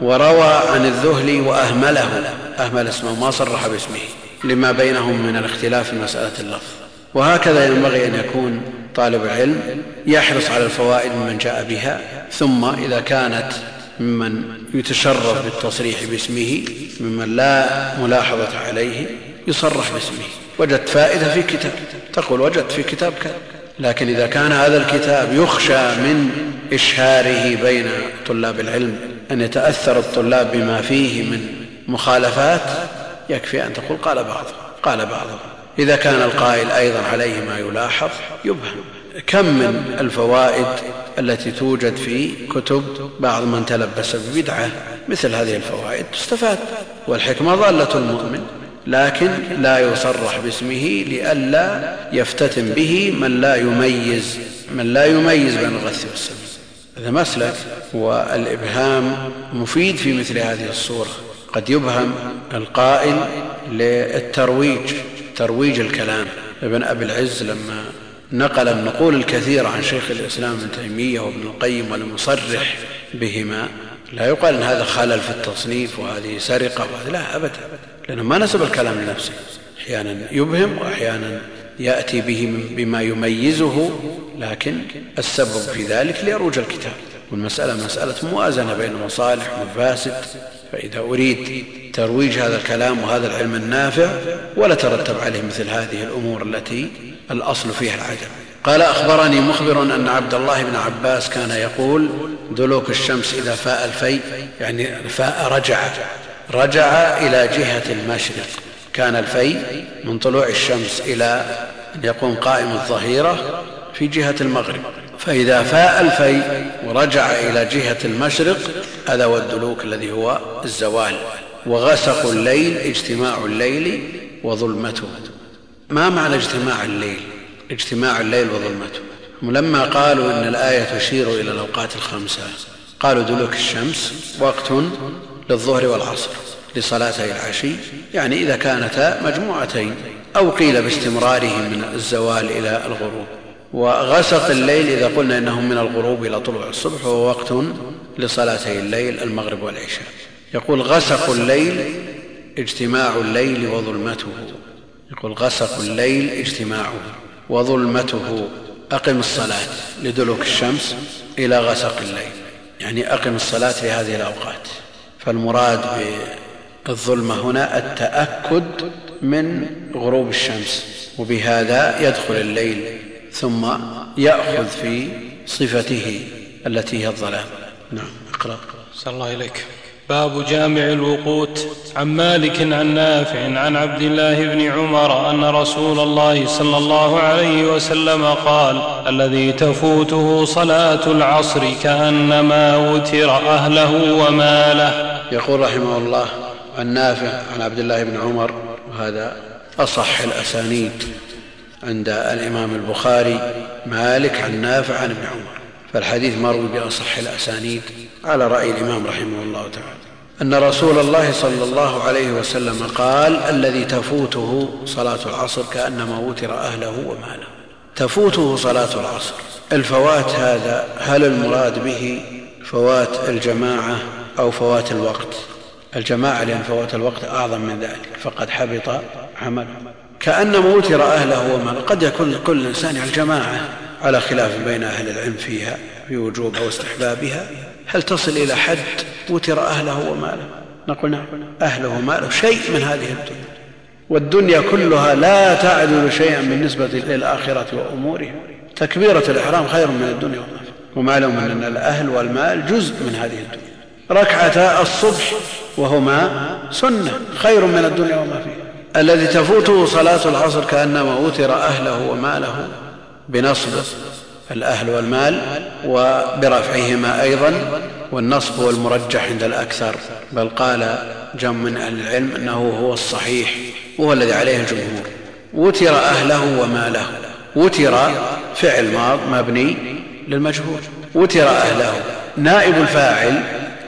وروى عن الذهلي وأهمله أهمل اسمه ما صرح باسمه لما بينهم من الاختلاف في مسألة اللفظ. وهكذا ينبغي أن يكون طالب العلم يحرص على الفوائد ممن جاء بها ثم إذا كانت ممن يتشرف بالتصريح باسمه ممن لا ملاحظة عليه يصرح باسمه. وجدت فائدة في كتاب. تقول وجدت في كتاب كذا. لكن إذا كان هذا الكتاب يخشى من إشهاره بين طلاب العلم أن يتأثر الطلاب بما فيه من مخالفات يكفي أن تقول قال بعضهم قال بعضهم. إذا كان القائل أيضا عليه ما يلاحظ يبهم. كم من الفوائد التي توجد في كتب بعض من تلبس ببدعة مثل هذه الفوائد تستفاد والحكمة ضالة المؤمن لكن لا يصرح باسمه لئلا يفتتن به من لا يميز من لا يميز بين الغث والسمين هذا مسلك والإبهام مفيد في مثل هذه الصورة. قد يبهم القائل للترويج ترويج الكلام. ابن أبي العز لما نقل النقول الكثيرة عن شيخ الإسلام ابن تيمية وابن القيم ولم يصرح بهما. لا يقال إن هذا خلل في التصنيف وهذه سرقة وهذا لا أبدا لأنه ما نسب الكلام لنفسه. أحيانا يبهم وأحيانا يأتي به بما يميزه لكن السبب في ذلك ليروج الكتاب. والمسألة مسألة موازنة بين مصالح ومفاسد فإذا أريد ترويج هذا الكلام وهذا العلم النافع ولا ترتب عليه مثل هذه الأمور التي الأصل فيها العدم. قال أخبرني مخبر أن عبد الله بن عباس كان يقول دلوك الشمس إذا فاء الفي يعني فاء رجع. رجع إلى جهة المشرق. كان الفي من طلوع الشمس إلى أن يقوم قائم الظهيرة في جهة المغرب. فإذا فاء الفي ورجع إلى جهة المشرق هذا هو الدلوك الذي هو الزوال. وغسق الليل اجتماع الليل وظلمته. ما معنى اجتماع الليل؟ اجتماع الليل وظلمته. لما قالوا إن الآية تشير إلى الأوقات الخمسة قالوا دلوك الشمس وقت للظهر والعصر لصلاتي العشي يعني إذا كانتا مجموعتين أو قيل باستمراره من الزوال إلى الغروب. وغسق الليل إذا قلنا إنه من الغروب إلى طلوع الصبح وهو وقت لصلاتي الليل المغرب والعشاء. يقول غسق الليل اجتماع الليل وظلمته. يقول غسق الليل اجتماعه وظلمته أقم الصلاة لدلوك الشمس إلى غسق الليل. يعني أقم الصلاة في هذه الأوقات. فالمراد بالظلمة هنا التأكد من غروب الشمس وبهذا يدخل الليل ثم يأخذ في صفته التي هي الظلام. نعم اقرأ. صلى الله إليك باب جامع الوقوت. عن مالك عن نافع عن عبد الله بن عمر أن رسول الله صلى الله عليه وسلم قال الذي تفوته صلاة العصر كأنما وتر أهله وماله. يقول رحمه الله عن نافع عن عبد الله بن عمر وهذا أصح الأسانيد عند الإمام البخاري. مالك عن نافع عن ابن عمر. فالحديث مروي بأصح الأسانيد. على رأي الإمام رحمه الله تعالى. أن رسول الله صلى الله عليه وسلم قال الذي تفوته صلاة العصر كأنما وتر أهله وماله. تفوته صلاة العصر. الفوات هذا هل المراد به فوات الجماعة أو فوات الوقت؟ الجماعة لأن فوات الوقت أعظم من ذلك فقد حبط عمله. كأنما وتر أهله وماله. قد يكون كل إنسان على الجماعة على خلاف بين أهل العلم فيها في وجوب أو استحبابها هل تصل إلى حد وتر أهله وماله؟ نقول نعم. أهله وماله. شيء من هذه الدنيا. والدنيا كلها لا تعدل شيئا بالنسبة للآخرة وأمورها. تكبيرة الإحرام خير من الدنيا وما فيها. ومعلوم أن الأهل والمال جزء من هذه الدنيا. ركعتا الصبح وهما سنة. خير من الدنيا وما فيها. الذي تفوته صلاة العصر كأنما وتر أهله وماله بنصب. الأهل والمال وبرفعهما أيضا والنصب هو المرجح عند الأكثر بل قال جم من أهل العلم أنه هو الصحيح وهو الذي عليه الجمهور. وتر أهله وماله وتر فعل ماض مبني للمجهول. وتر أهله نائب الفاعل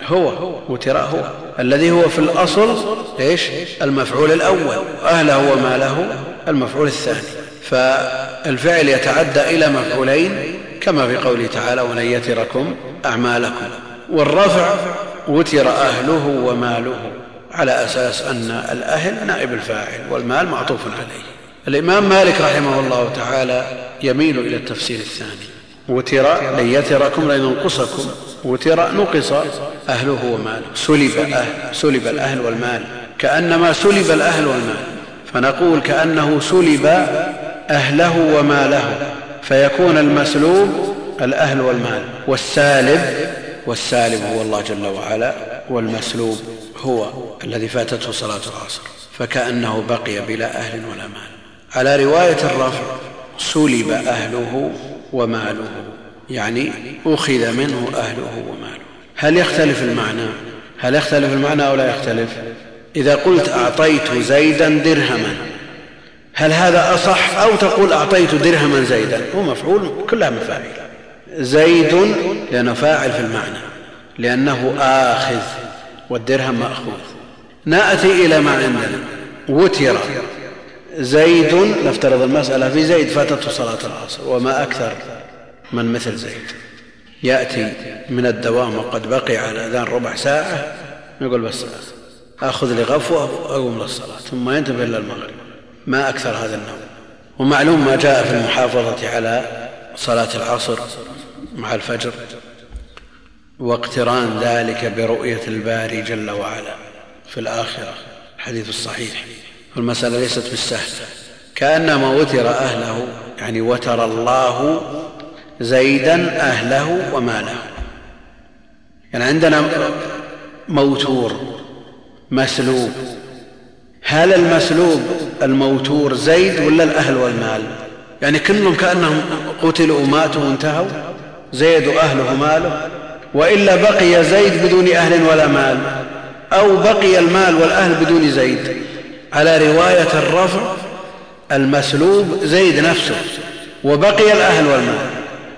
هو وتر هو. الذي هو في الأصل إيش؟ المفعول الأول أهله وماله المفعول الثاني. فالفعل يتعدى إلى مفعولين كما في قوله تعالى ولن يتركم أعمالكم. والرفع وتر أهله وماله على أساس أن الأهل نائب الفاعل والمال معطوف عليه. الإمام مالك رحمه الله تعالى يميل إلى التفسير الثاني وتر لن يتركم لن ينقصكم. وتر نقص أهله وماله. سلب, أهل سلب الأهل والمال. كأنما سلب الأهل والمال. فنقول كأنه سلب أهله وماله. فيكون المسلوب الأهل والمال والسالب والسالب هو الله جل وعلا والمسلوب هو الذي فاتته صلاة العصر فكأنه بقي بلا أهل ولا مال. على رواية الرفع سلب أهله وماله يعني أخذ منه أهله وماله. هل يختلف المعنى؟ هل يختلف المعنى أو لا يختلف؟ إذا قلت أعطيت زيدا درهما هل هذا أصح؟ أو تقول أعطيت درهما زيدا. هو مفعول كلها مفاعيل. زيد لأنه فاعل في المعنى لأنه آخذ والدرهم مأخوذ. نأتي إلى ما عندنا. وتر. زيد نفترض المسألة في زيد فاتته صلاة العصر. وما أكثر من مثل زيد. يأتي من الدوام وقد بقي على أذان ربع ساعة يقول بس أخذ لي غفوة وأقوم للصلاة. ثم ينتبه إلى المغرب. ما أكثر هذا النوم ومعلوم ما جاء في المحافظة على صلاة العصر مع الفجر واقتران ذلك برؤية الباري جل وعلا في الآخرة. الحديث الصحيح. والمسألة ليست بالسهل كأنما وتر أهله يعني وتر الله زيدا أهله وماله. يعني عندنا موتور مسلوب هل المسلوب الموتور زيد ولا الأهل والمال؟ يعني كلهم كأنهم قتلوا وماتوا وانتهوا زيد وأهله ماله وإلا بقي زيد بدون أهل ولا مال أو بقي المال والأهل بدون زيد. على رواية الرفع المسلوب زيد نفسه وبقي الأهل والمال.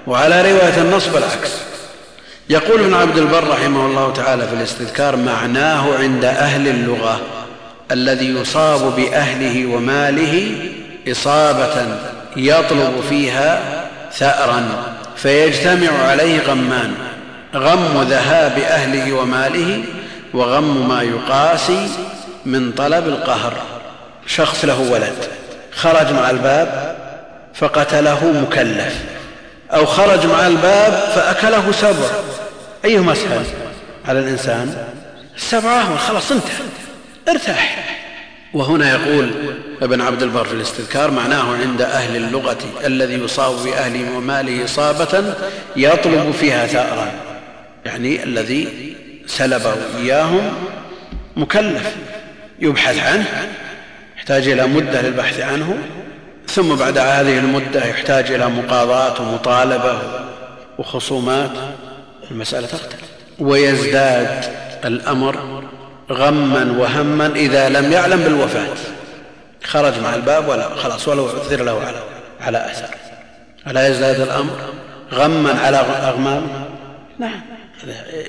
وعلى رواية النصب العكس. يقول ابن عبد البر رحمه الله تعالى في الاستذكار معناه عند أهل اللغة. الذي يصاب بأهله وماله إصابة يطلب فيها ثأرا فيجتمع عليه غمان غم ذهاب أهله وماله وغم ما يقاسي من طلب القهر. شخص له ولد خرج مع الباب فقتله مكلف أو خرج مع الباب فأكله سبع. أيهما أسهل على الإنسان؟ السبع أهون خلاص انتهى. ارتاح. وهنا يقول ابن عبد البر في الاستذكار معناه عند أهل اللغة الذي يصاب بأهله وماله إصابة يطلب فيها ثأرا. يعني الذي سلبه إياهم مكلف يبحث عنه يحتاج إلى مدة للبحث عنه ثم بعد هذه المدة يحتاج إلى مقاضاة ومطالبة وخصومات المسألة تختلف ويزداد الأمر غما وهما إذا لم يعلم بالوفاة. خرج مع الباب ولا خلاص ولو عثر له على على أثر. ألا يزداد الأمر؟ غما على أغمام؟ نعم.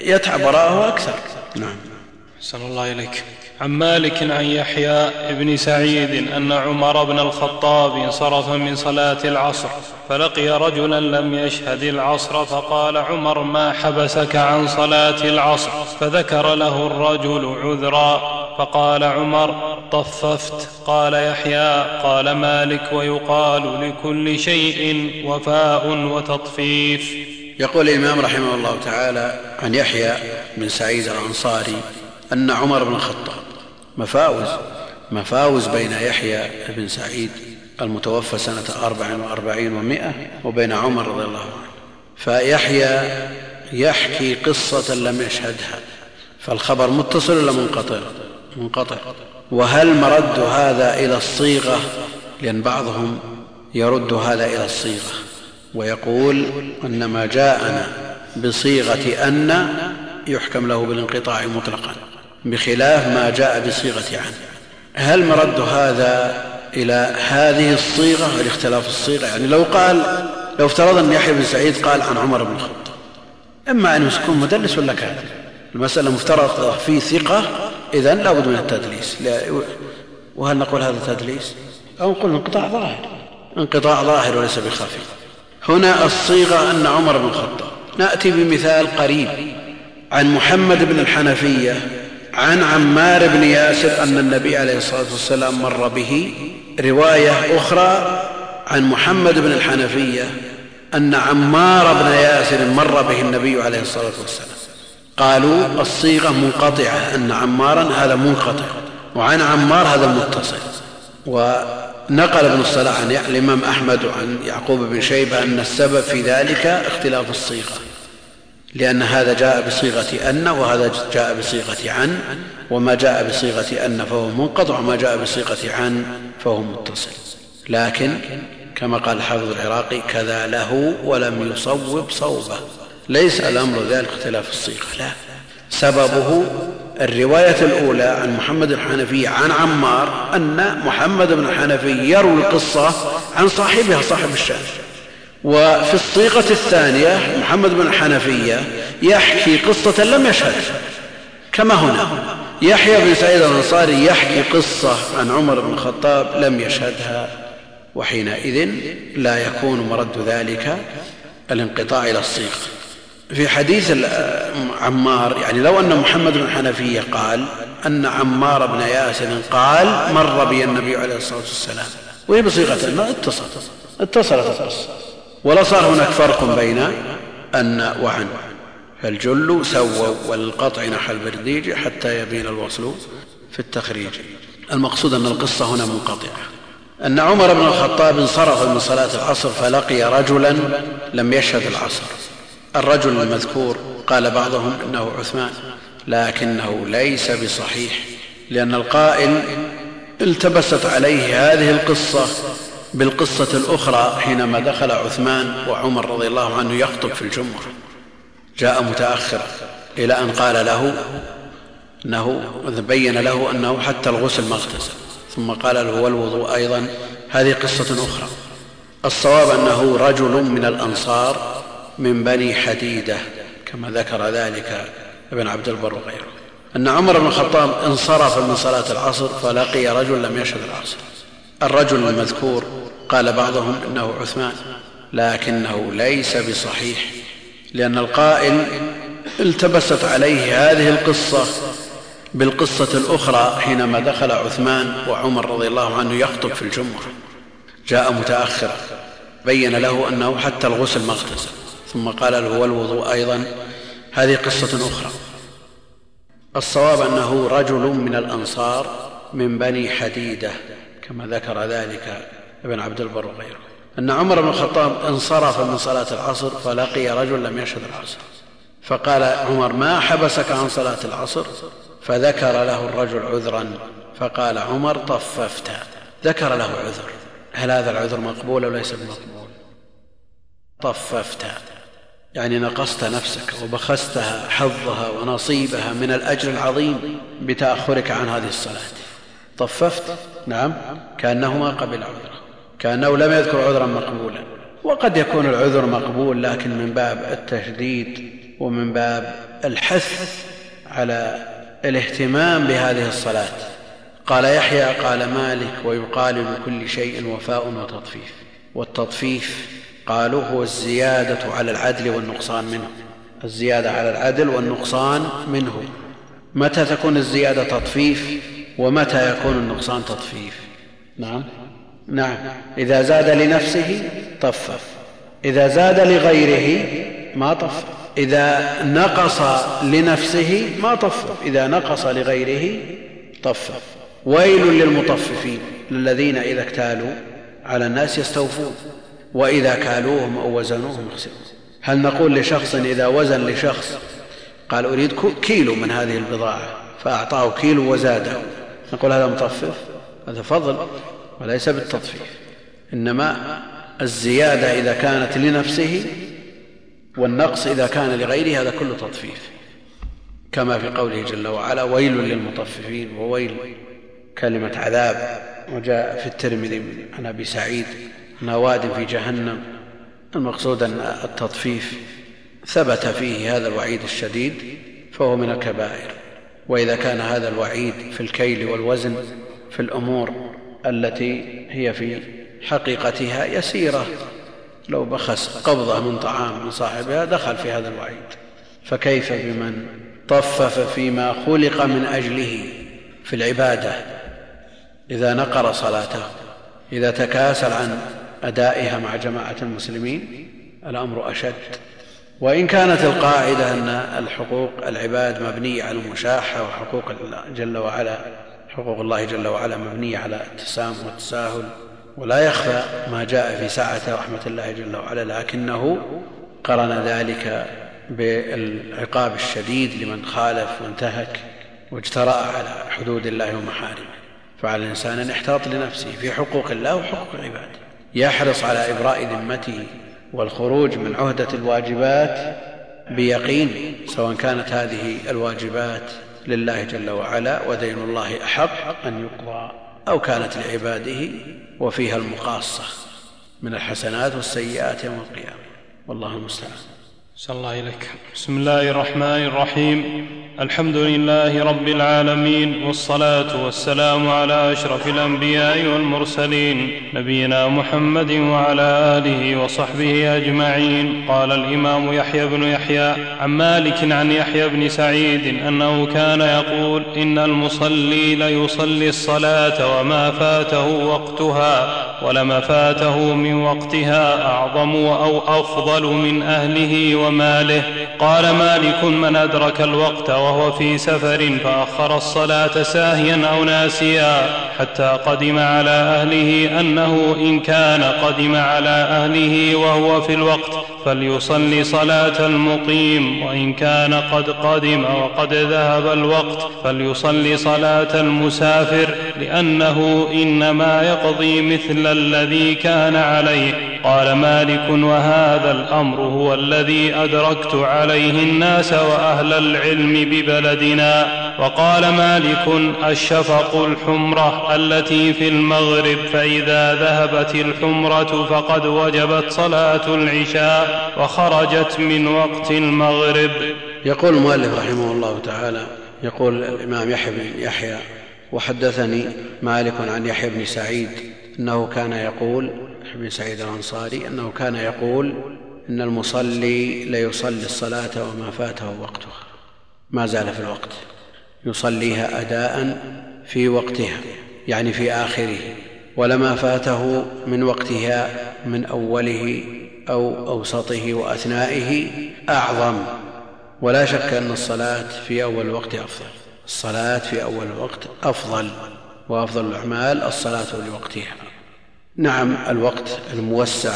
يتعب وراءه أكثر. نعم. أحسن الله إليك عن مالك عن يحيى بن سعيد أن عمر بن الخطاب انصرف من صلاة العصر فلقي رجلا لم يشهد العصر فقال عمر ما حبسك عن صلاة العصر؟ فذكر له الرجل عذرا فقال عمر طففت قال يحيى قال مالك ويقال لكل شيء وفاء وتطفيف. يقول الإمام رحمه الله تعالى عن يحيى بن سعيد الأنصاري أن عمر بن الخطاب مفاوز مفاوز بين يحيى بن سعيد المتوفى سنة أربع وأربعين ومائة وبين عمر رضي الله عنه. فيحيى يحكي قصة لم يشهدها فالخبر متصل ولا منقطع؟ منقطع. وهل مرد هذا إلى الصيغة؟ لأن بعضهم يرد هذا إلى الصيغة ويقول أن ما جاءنا بصيغة أن يحكم له بالانقطاع مطلقا. بخلاف ما جاء بصيغة عنه. هل مرد هذا إلى هذه الصيغة الاختلاف الصيغة؟ يعني لو قال لو افترض أن يحيى بن سعيد قال عن عمر بن الخطاب. إما أن يكون مدلس ولا كاذب المسألة مفترضة في ثقة إذا لا بد من التدليس. وهل نقول هذا تدليس؟ أو نقول انقطاع ظاهر. انقطاع ظاهر وليس بخفي. هنا الصيغة أن عمر بن الخطاب. نأتي بمثال قريب عن محمد بن الحنفية عن عمار بن ياسر أن النبي عليه الصلاة والسلام مر به رواية أخرى عن محمد بن الحنفية أن عمار بن ياسر مر به النبي عليه الصلاة والسلام. قالوا الصيغة منقطعة أن عمارا هذا منقطع وعن عمار هذا متصل. ونقل ابن الصلاح عن الإمام أحمد وعن يعقوب بن شيبة أن السبب في ذلك اختلاف الصيغة. لأن هذا جاء بصيغة أن وهذا جاء بصيغة عن وما جاء بصيغة أن فهو منقطع وما جاء بصيغة عن فهو متصل. لكن كما قال الحافظ العراقي كذا له ولم يصوب صوبه. ليس الأمر ذلك اختلاف الصيغة لا. سببه الرواية الأولى عن محمد الحنفي عن عمار أن محمد بن الحنفي يروي القصة عن صاحبها صاحب الشأن وفي الصيغة الثانية محمد بن الحنفية يحكي قصة لم يشهد. كما هنا يحيى بن سعيد الأنصاري يحكي قصة عن عمر بن الخطاب لم يشهدها وحينئذ لا يكون مرد ذلك الانقطاع إلى الصيغة في حديث عمار يعني لو أن محمد بن الحنفية قال أن عمار بن ياسر قال مر بي النبي عليه الصلاة والسلام وهي بصيغة ما اتصلت اتصلت. القصة ولا صار هناك فرق بين أن وعن فالجل سووا وللقطع نحى البرديج حتى يبين الوصل في التخريج. المقصود أن القصة هنا منقطعة. أن عمر بن الخطاب انصرف من صلاة العصر فلقي رجلا لم يشهد العصر. الرجل المذكور قال بعضهم إنه عثمان لكنه ليس بصحيح لأن القائل التبست عليه هذه القصة بالقصة الأخرى حينما دخل عثمان وعمر رضي الله عنه يخطب في الجمعة. جاء متأخرا إلى أن قال له أنه بين له أنه حتى الغسل ما اغتسل. ثم قال له والوضوء أيضا. هذه قصة أخرى. الصواب أنه رجل من الأنصار من بني حديدة كما ذكر ذلك ابن عبد البر وغيره. أن عمر بن الخطاب انصرف من صلاة العصر فلقي رجل لم يشهد العصر. الرجل المذكور قال بعضهم إنه عثمان لكنه ليس بصحيح لأن القائل التبست عليه هذه القصة بالقصة الأخرى حينما دخل عثمان وعمر رضي الله عنه يخطب في الجمعة. جاء متأخرا بين له أنه حتى الغسل ما اغتسل ثم قال له والوضوء أيضا. هذه قصة أخرى. الصواب أنه رجل من الأنصار من بني حديدة كما ذكر ذلك ابن عبد البر وغيره أن عمر بن الخطاب انصرف من صلاة العصر فلقي رجل لم يشهد العصر. فقال عمر ما حبسك عن صلاة العصر؟ فذكر له الرجل عذرا. فقال عمر طففت. ذكر له عذر. هل هذا العذر مقبول أو ليس بمقبول؟ طففت. يعني نقصت نفسك وبخستها حظها ونصيبها من الأجر العظيم بتأخرك عن هذه الصلاة. طففت؟ نعم. كأنه ما قبل عذره كأنه لم يذكر عذرا مقبولا. وقد يكون العذر مقبول لكن من باب التشديد ومن باب الحث على الاهتمام بهذه الصلاة. قال يحيى قال مالك ويقال لكل شيء وفاء وتطفيف. والتطفيف قالوا هو الزيادة على العدل والنقصان منه. الزيادة على العدل والنقصان منه. متى تكون الزيادة تطفيف ومتى يكون النقصان تطفيف؟ نعم. نعم. إذا زاد لنفسه طفف. إذا زاد لغيره ما طفف إذا نقص لنفسه ما طفف إذا نقص لغيره طفف ويل للمطففين الذين إذا اكتالوا على الناس يستوفون. وإذا كالوهم أو وزنوهم يخسرون. هل نقول لشخص إذا وزن لشخص قال أريد كيلو من هذه البضاعة فأعطاه كيلو وزاده. نقول هذا مطفف؟ هذا فضل. وليس بالتطفيف إنما الزيادة إذا كانت لنفسه والنقص إذا كان لغيره هذا كله تطفيف. كما في قوله جل وعلا ويل للمطففين وويل كلمة عذاب. وجاء في الترمذي عن أبي سعيد نواد في جهنم. المقصود أن التطفيف ثبت فيه هذا الوعيد الشديد فهو من الكبائر. وإذا كان هذا الوعيد في الكيل والوزن في الأمور التي هي في حقيقتها يسيرة. لو بخس قبضة من طعام من صاحبها دخل في هذا الوعيد. فكيف بمن طفف فيما خلق من أجله في العبادة إذا نقر صلاته إذا تكاسل عن أدائها مع جماعة المسلمين؟ الأمر أشد. وإن كانت القاعدة أن الحقوق العباد مبنية على المشاحة وحقوق جل وعلا حقوق الله جل وعلا مبنية على التسامح والتساهل ولا يخفى ما جاء في سعة رحمة الله جل وعلا لكنه قرن ذلك بالعقاب الشديد لمن خالف وانتهك واجترأ على حدود الله ومحارمه. فعلى الإنسان أن يحتاط لنفسه في حقوق الله وحقوق العباد. يحرص على إبراء ذمته والخروج من عهدة الواجبات بيقين سواء كانت هذه الواجبات لله جل وعلا ودين الله أحق أن يقضى أو كانت لعباده وفيها المقاصة من الحسنات والسيئات يوم القيامة. والله المستعان. صلى الله إليك بسم الله الرحمن الرحيم. الحمد لله رب العالمين والصلاة والسلام على أشرف الأنبياء والمرسلين نبينا محمد وعلى آله وصحبه أجمعين. قال الإمام يحيى بن يحيى عن مالك عن يحيى بن سعيد أنه كان يقول إن المصلي ليصلي الصلاة وما فاته وقتها ولما فاته من وقتها أعظم أو أفضل من أهله وماله. قال مالك من أدرك الوقت وهو في سفر فأخر الصلاة ساهيا أو ناسيا حتى قدم على أهله أنه إن كان قدم على أهله وهو في الوقت فليصلي صلاة المقيم وإن كان قد قدم وقد ذهب الوقت فليصلي صلاة المسافر لأنه إنما يقضي مثل الذي كان عليه. قال مالك وهذا الأمر هو الذي أدركت عليه الناس وأهل العلم ببلدنا. وقال مالك الشفق الحمرة التي في المغرب فإذا ذهبت الحمرة فقد وجبت صلاة العشاء وخرجت من وقت المغرب. يقول المؤلف رحمه الله تعالى يقول الإمام يحيى بن يحيى وحدثني مالك عن يحيى بن سعيد أنه كان يقول يحيى بن سعيد الأنصاري أنه كان يقول إن المصلي ليصلي الصلاة وما فاته وقتها ما زال في الوقت. يصليها أداء في وقتها يعني في آخره. ولما فاته من وقتها من أوله أو أوسطه وأثنائه أعظم. ولا شك أن الصلاة في أول الوقت أفضل. الصلاة في أول الوقت أفضل وأفضل الأعمال الصلاة لوقتها. نعم الوقت الموسع.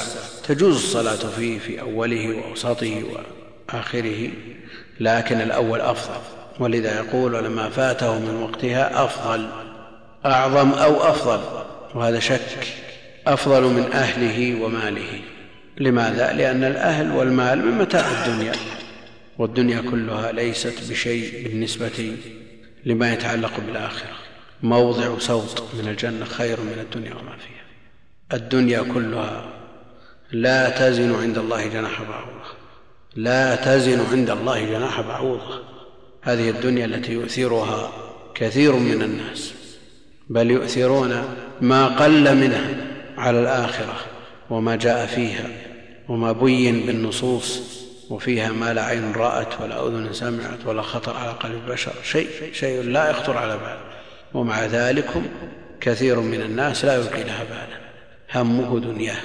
تجوز الصلاة فيه في أوله وأوسطه وآخره لكن الأول أفضل. ولذا يقول ولما فاته من وقتها أفضل أعظم أو أفضل. وهذا شك أفضل من أهله وماله. لماذا؟ لأن الأهل والمال من متاع الدنيا. والدنيا كلها ليست بشيء بالنسبة لما يتعلق بالآخرة. موضع سوط من الجنة خير من الدنيا وما فيها. الدنيا كلها لا تزن عند الله جناح بعوضة. لا تزن عند الله جناح بعوضة. هذه الدنيا التي يؤثرها كثير من الناس بل يؤثرون ما قل منها على الآخرة وما جاء فيها وما بين بالنصوص وفيها ما لا عين رأت ولا أذن سمعت ولا خطر على قلب بشر شيء شيء لا يخطر على بال ومع ذلك كثير من الناس لا يلقي لها بالا. همه دنياه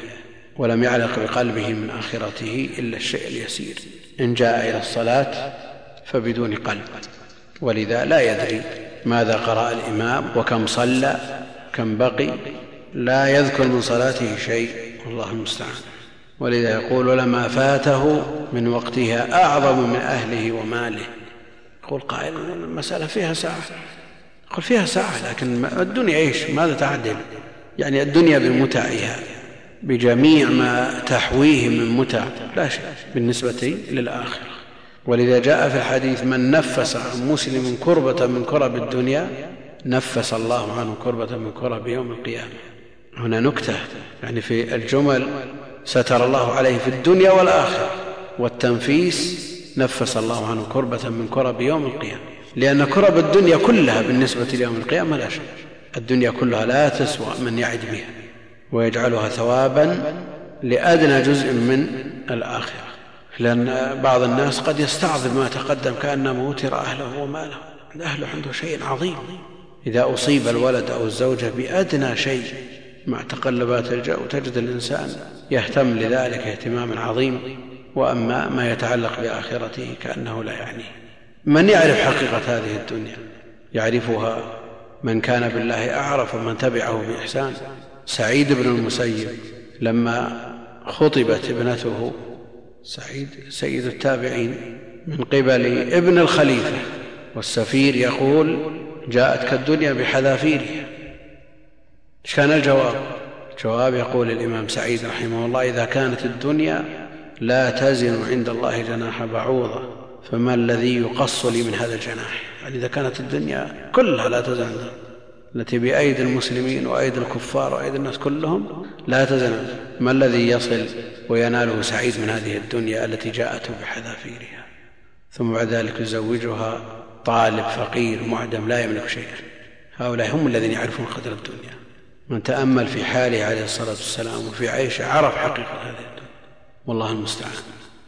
ولم يعلق بقلبه من آخرته إلا الشيء اليسير إن جاء إلى الصلاة فبدون قلب. ولذا لا يدري ماذا قرأ الإمام وكم صلى كم بقي. لا يذكر من صلاته شيء. والله المستعان. ولذا يقول ولما فاته من وقتها أعظم من أهله وماله. يقول قائل المسألة فيها ساعة. يقول فيها ساعة لكن الدنيا إيش؟ ماذا تعدل؟ يعني الدنيا بمتعها بجميع ما تحويه من متع لا شيء بالنسبة للآخرة. ولذا جاء في الحديث من نفس عن مسلم كربة من كرب الدنيا نفس الله عنه كربة من كرب يوم القيامة. هنا نكتة يعني في الجمل ستر الله عليه في الدنيا والآخرة والتنفيس نفس الله عنه كربة من كرب يوم القيامة. لأن كرب الدنيا كلها بالنسبة ليوم القيامة لا شيء. الدنيا كلها لا تسوى من يعد بها ويجعلها ثوابا لأدنى جزء من الآخرة. لأن بعض الناس قد يستعظم ما تقدم كأنما وتر أهله وماله. أهله عنده شيء عظيم. إذا أصيب الولد أو الزوجة بأدنى شيء مع تقلبات الجو تجد الإنسان يهتم لذلك اهتماما عظيما وأما ما يتعلق بآخرته كأنه لا يعنيه. من يعرف حقيقة هذه الدنيا؟ يعرفها من كان بالله أعرف ومن تبعه بإحسان. سعيد بن المسيب لما خطبت ابنته سعيد سيد التابعين من قبل ابن الخليفة. والسفير يقول جاءتك الدنيا بحذافيرها. إيش كان الجواب؟ جواب يقول الإمام سعيد رحمه الله إذا كانت الدنيا لا تزن عند الله جناح بعوضة فما الذي يقص لي من هذا الجناح؟ يعني إذا كانت الدنيا كلها لا عند التي بأيدي المسلمين وأيدي الكفار وأيدي الناس كلهم لا تزن ما الذي يصل ويناله سعيد من هذه الدنيا التي جاءته بحذافيرها؟ ثم بعد ذلك يزوجها طالب فقير معدم لا يملك شيئا. هؤلاء هم الذين يعرفون قدر الدنيا. من تأمل في حاله عليه الصلاة والسلام وفي عيشه عرف حقيقة هذه الدنيا. والله المستعان.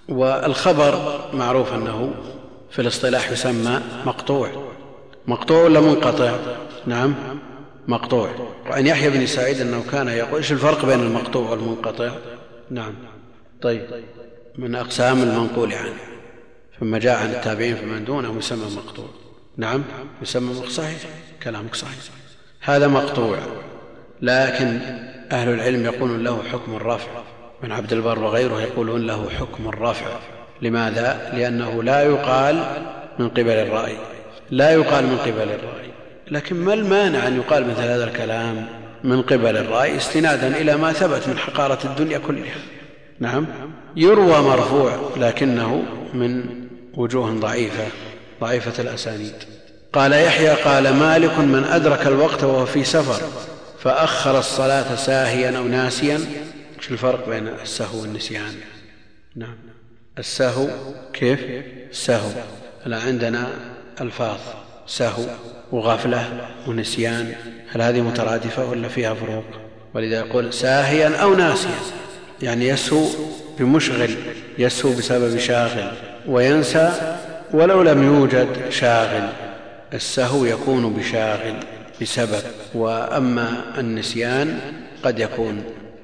والخبر معروف أنه في الاصطلاح يسمى مقطوع. مقطوع ولا منقطع؟ نعم مقطوع. وعن يحيى بن سعيد أنه كان يقول إيش الفرق بين المقطوع والمنقطع؟ نعم. طيب من أقسام المنقول عنه ثم جاء عن التابعين فمن دونه يسمى مقطوع. نعم يسمى صحيح كلامك صحيح. هذا مقطوع. لكن أهل العلم يقولون له حكم الرفع. من عبد البر وغيره يقولون له حكم الرفع. لماذا؟ لأنه لا يقال من قبل الرأي. لا يقال من قبل الرأي. لكن ما المانع أن يقال مثل هذا الكلام من قبل الرأي استنادا إلى ما ثبت من حقارة الدنيا كلها؟ نعم. يروى مرفوع لكنه من وجوه ضعيفة ضعيفة الأسانيد. قال يحيى قال مالك من أدرك الوقت وهو في سفر فأخر الصلاة ساهيا أو ناسيا. إيش الفرق بين السهو والنسيان؟ نعم. السهو كيف؟ السهو هلا عندنا ألفاظ. سهو وغفلة ونسيان. هل هذه مترادفة ولا فيها فروق؟ ولذا يقول ساهيا أو ناسيا. يعني يسهو بمشغل يسهو بسبب شاغل وينسى ولو لم يوجد شاغل. السهو يكون بشاغل بسبب. وأما النسيان قد يكون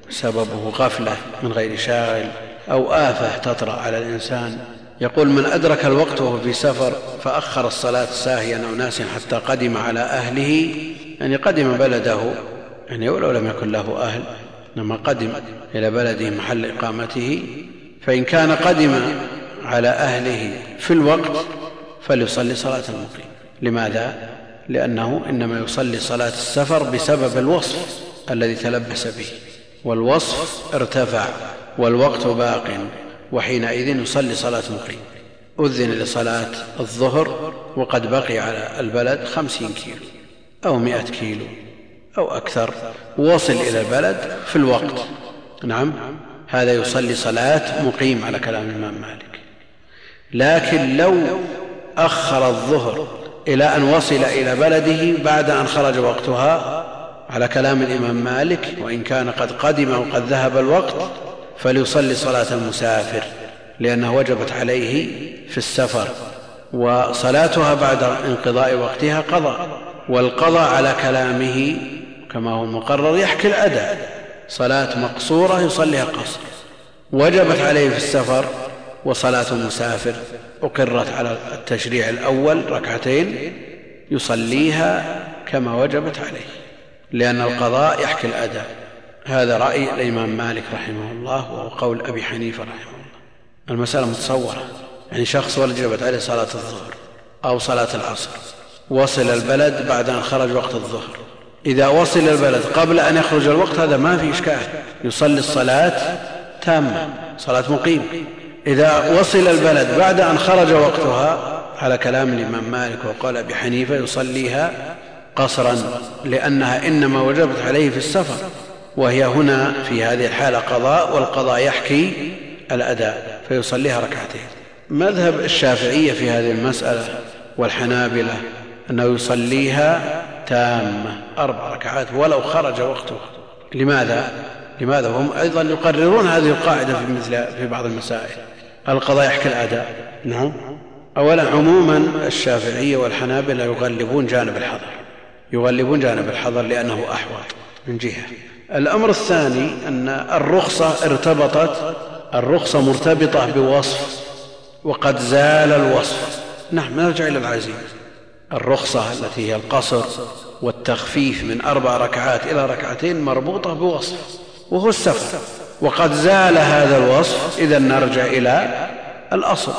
سببه غفلة من غير شاغل. أو آفة تطرأ على الإنسان. يقول من أدرك الوقت وهو في سفر فأخر الصلاة ساهيا أو ناسيا حتى قدم على أهله يعني قدم بلده يعني ولو لم يكن له أهل لما قدم إلى بلده محل إقامته. فإن كان قدم على أهله في الوقت فليصلي صلاة المقيم لماذا؟ لأنه إنما يصلي صلاة السفر بسبب الوصف الذي تلبس به والوصف ارتفع. والوقت باق وحينئذ يصلي صلاة مقيم أذن لصلاة الظهر وقد بقي على البلد خمسين كيلو أو مئة كيلو أو أكثر. وصل إلى البلد في الوقت. نعم هذا يصلي صلاة مقيم على كلام الإمام مالك. لكن لو أخر الظهر إلى أن وصل إلى بلده بعد أن خرج وقتها على كلام الإمام مالك وإن كان قد قدم وقد ذهب الوقت فليصلي صلاة المسافر لأنها وجبت عليه في السفر وصلاتها بعد انقضاء وقتها قضاء والقضاء على كلامه كما هو المقرر يحكي الأداء صلاة مقصورة يصليها قصر. وجبت عليه في السفر وصلاة المسافر أقرت على التشريع الأول ركعتين يصليها كما وجبت عليه لأن القضاء يحكي الأداء. هذا رأي الإمام مالك رحمه الله وهو قول أبي حنيفة رحمه الله. المسألة متصورة. يعني شخص وجبت عليه صلاة الظهر أو صلاة العصر. وصل البلد بعد أن خرج وقت الظهر. إذا وصل البلد قبل أن يخرج الوقت هذا ما في إشكال. يصلي الصلاة تامة. صلاة مقيم إذا وصل البلد بعد أن خرج وقتها على كلام الإمام مالك وقال أبي حنيفة يصليها قصرا لأنها إنما وجبت عليه في السفر. وهي هنا في هذه الحالة قضاء والقضاء يحكي الأداء فيصليها ركعتين. مذهب الشافعية في هذه المسألة والحنابلة أنه يصليها تامة أربع ركعات ولو خرج وقته. لماذا؟ لماذا؟ هم أيضا يقررون هذه القاعدة في مثل في بعض المسائل. القضاء يحكي الأداء؟ نعم. أولا عموما الشافعية والحنابلة يغلبون جانب الحظر يغلبون جانب الحظر لأنه أحوط من جهة. الأمر الثاني أن الرخصة ارتبطت الرخصة مرتبطة بوصف وقد زال الوصف. نعم نرجع إلى العزيز الرخصة التي هي القصر والتخفيف من أربع ركعات إلى ركعتين مربوطة بوصف وهو السفر. وقد زال هذا الوصف. إذا نرجع إلى الأصل.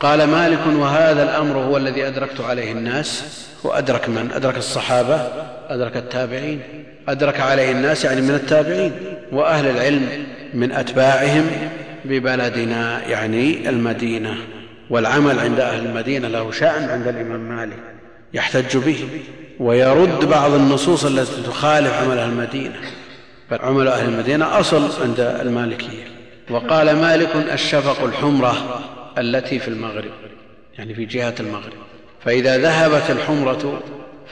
قال مالك وهذا الأمر هو الذي أدركت عليه الناس وأدرك من؟ أدرك الصحابة أدرك التابعين أدرك عليه الناس يعني من التابعين وأهل العلم من أتباعهم ببلدنا يعني المدينة والعمل عند أهل المدينة له شأن عند الإمام مالك يحتج به ويرد بعض النصوص التي تخالف عمل أهل المدينة. بل عمل أهل المدينة أصل عند المالكية. وقال مالك الشفق الحمرة التي في المغرب يعني في جهة المغرب. فإذا ذهبت الحمرة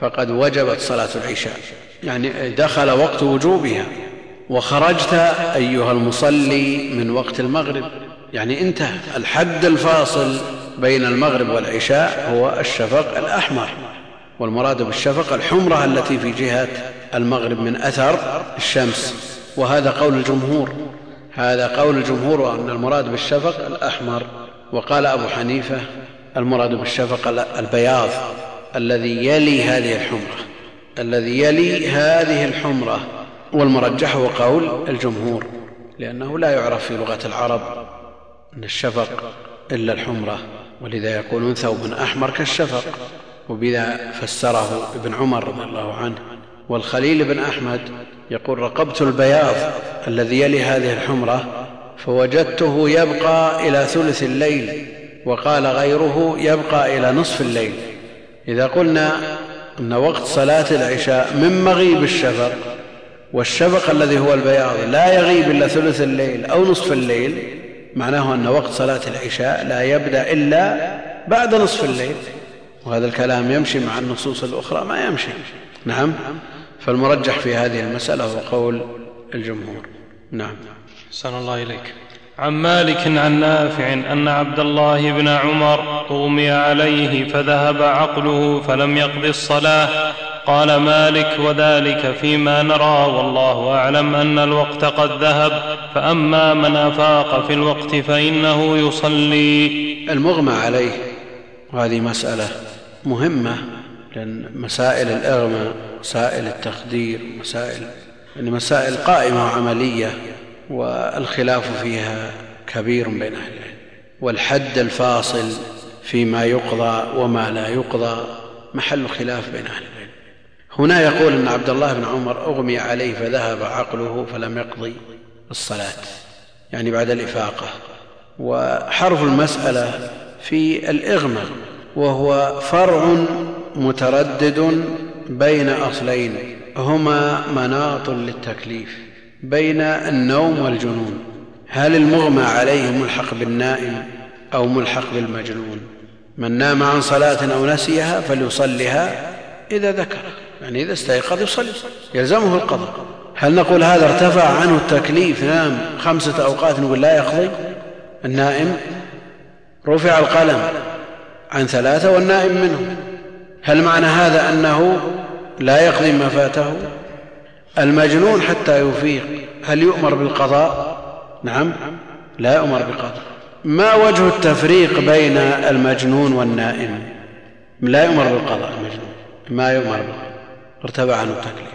فقد وجبت صلاة العشاء. يعني دخل وقت وجوبها. وخرجت أيها المصلي من وقت المغرب. يعني انتهى الحد الفاصل بين المغرب والعشاء هو الشفق الأحمر. والمراد بالشفق الحمرة التي في جهة المغرب من أثر الشمس. وهذا قول الجمهور. هذا قول الجمهور أن المراد بالشفق الأحمر. وقال أبو حنيفة المراد بالشفق البياض الذي يلي هذه الحمرة الذي يلي هذه الحمرة. والمرجح هو قول الجمهور لأنه لا يعرف في لغة العرب أن الشفق إلا الحمرة ولذا يقولون ثوب أحمر كالشفق. وبذا فسره ابن عمر رضي الله عنه. والخليل بن أحمد يقول رقبت البياض الذي يلي هذه الحمرة فوجدته يبقى إلى ثلث الليل وقال غيره يبقى إلى نصف الليل. إذا قلنا أن وقت صلاة العشاء من مغيب الشفق والشفق الذي هو البياض لا يغيب إلا ثلث الليل أو نصف الليل معناه أن وقت صلاة العشاء لا يبدأ إلا بعد نصف الليل. وهذا الكلام يمشي مع النصوص الأخرى ما يمشي. نعم؟ فالمرجح في هذه المسألة هو قول الجمهور. نعم. سن الله إليك. عن مالك عن نافع أن عبد الله بن عمر أغمي عليه فذهب عقله فلم يقض الصلاة. قال مالك وذلك فيما نرى والله أعلم أن الوقت قد ذهب. فأما من أفاق في الوقت فإنه يصلي. المغمى عليه وهذه مسألة مهمة لأن مسائل الاغمى مسائل التخدير مسائل يعني مسائل قائمة وعملية. والخلاف فيها كبير بين أهل العلم والحد الفاصل فيما يقضى وما لا يقضى محل خلاف بين أهل العلم. هنا يقول إن عبد الله بن عمر أغمي عليه فذهب عقله فلم يقضي الصلاة يعني بعد الإفاقة. وحرف المسألة في الإغمى وهو فرع متردد بين أصلين هما مناط للتكليف. بين النوم والجنون. هل المغمى عليه ملحق بالنائم أو ملحق بالمجنون؟ من نام عن صلاة أو نسيها فليصلها إذا ذكر. يعني إذا استيقظ يصلي. يلزمه القضاء. هل نقول هذا ارتفع عنه التكليف نام خمسة أوقات نقول لا يقضي؟ النائم. رفع القلم عن ثلاثة والنائم منه هل معنى هذا أنه لا يقضي ما فاته؟ المجنون حتى يفيق. هل يؤمر بالقضاء؟ نعم. لا يؤمر بالقضاء. ما وجه التفريق بين المجنون والنائم؟ لا يؤمر بالقضاء المجنون. ما يؤمر بالقضاء. ارتفع عنه التكليف.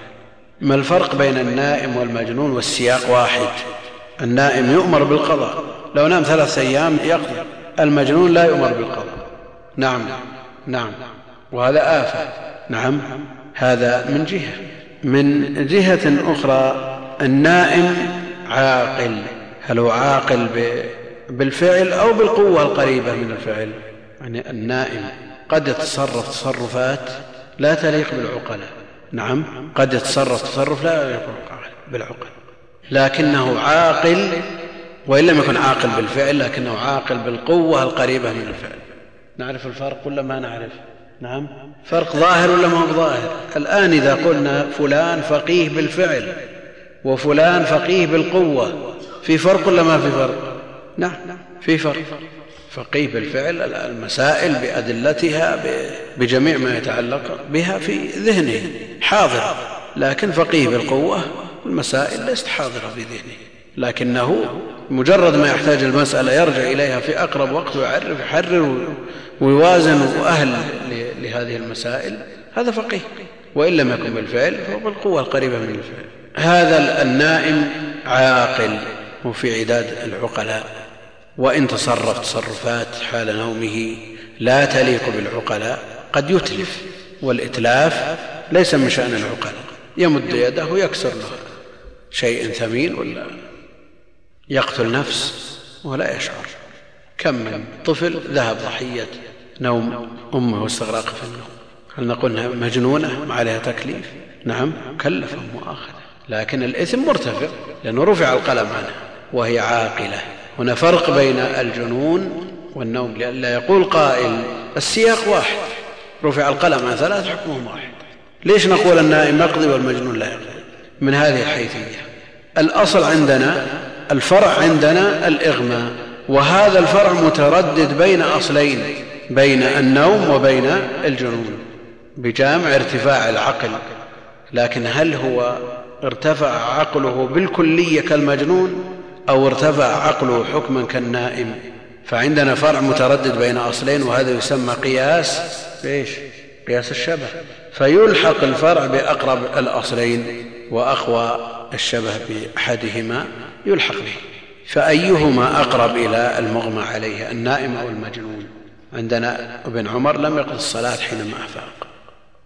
ما الفرق بين النائم والمجنون والسياق واحد؟ النائم يؤمر بالقضاء. لو نام ثلاث أيام يقضي. المجنون لا يؤمر بالقضاء. نعم. نعم. وهذا آفة. نعم. هذا من جهة. من جهة أخرى النائم عاقل. هل هو عاقل بالفعل أو بالقوة القريبة من الفعل؟ يعني النائم قد يتصرف تصرفات لا تليق بالعقلاء. نعم قد يتصرف تصرف لا يليق بالعقل. لكنه عاقل وإن لم يكن عاقل بالفعل لكنه عاقل بالقوة القريبة من الفعل. نعرف الفرق ولا ما نعرف؟ نعم. فرق ظاهر ولا ما هو ظاهر؟ الآن إذا قلنا فلان فقيه بالفعل وفلان فقيه بالقوة في فرق ولا ما في فرق؟ نعم في فرق. فقيه بالفعل المسائل بأدلتها بجميع ما يتعلق بها في ذهنه حاضر. لكن فقيه بالقوة المسائل ليست حاضرة في ذهنه. لكنه مجرد ما يحتاج المسألة يرجع إليها في أقرب وقت ويعرف يحرر ويوازن أهل لهذه المسائل هذا فقيه. وإن لم يكن بالفعل فهو بالقوة القريبة من الفعل. هذا النائم عاقل وفي عداد العقلاء. وإن تصرف تصرفات حال نومه لا تليق بالعقلاء قد يتلف. والإتلاف ليس من شأن العقلاء. يمد يده يكسر له. شيء ثمين ولا؟ يقتل نفس ولا يشعر. كم من طفل ذهب ضحية نوم أمه واستغراق في النوم. هل نقول إنها مجنونة؟ عليها تكليف. نعم مكلفة مؤاخذة لكن الإثم مرتفع لأنه رفع القلم عنها وهي عاقلة. هنا فرق بين الجنون والنوم لئلا يقول قائل السياق واحد. رفع القلم عن ثلاث حكمهم واحد. ليش نقول النائم يقضي والمجنون لا يقضي؟ من هذه الحيثية. الأصل عندنا الفرع عندنا الإغماء وهذا الفرع متردد بين أصلين. بين النوم وبين الجنون بجامع ارتفاع العقل. لكن هل هو ارتفع عقله بالكلية كالمجنون أو ارتفع عقله حكما كالنائم؟ فعندنا فرع متردد بين أصلين وهذا يسمى قياس إيش؟ قياس الشبه. فيلحق الفرع بأقرب الأصلين وأقوى الشبه بأحدهما يلحق به. فأيهما أقرب إلى المغمى عليه النائم أو المجنون؟ عندنا ابن عمر لم يقض الصلاة حينما أفاق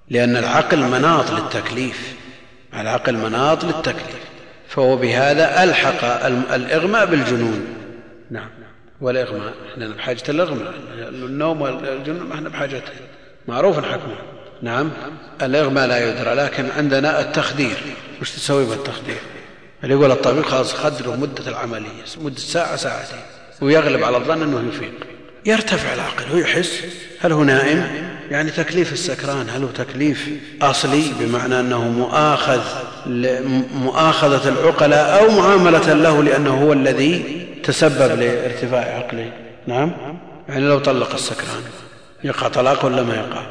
لأن العقل مناط للتكليف العقل مناط للتكليف فهو بهذا ألحق الإغماء بالجنون. نعم. والإغماء إحنا بحاجة الإغماء النوم والجنون ما إحنا بحاجته معروف حكمه. نعم. الإغماء لا يدرى لكن عندنا التخدير. وش تسوي بالتخدير؟ اللي يقول الطبيب خلاص خدره مدة العملية مدة ساعة ساعتين ويغلب على الظن أنه يفيق. يرتفع العقل هو يحس هل هو نائم؟ يعني تكليف السكران هل هو تكليف أصلي بمعنى أنه مؤاخذ مؤاخذة العقلاء أو معاملة له لأنه هو الذي تسبب لارتفاع عقله. نعم؟ يعني لو طلق السكران يقع طلاق ولا ما يقع؟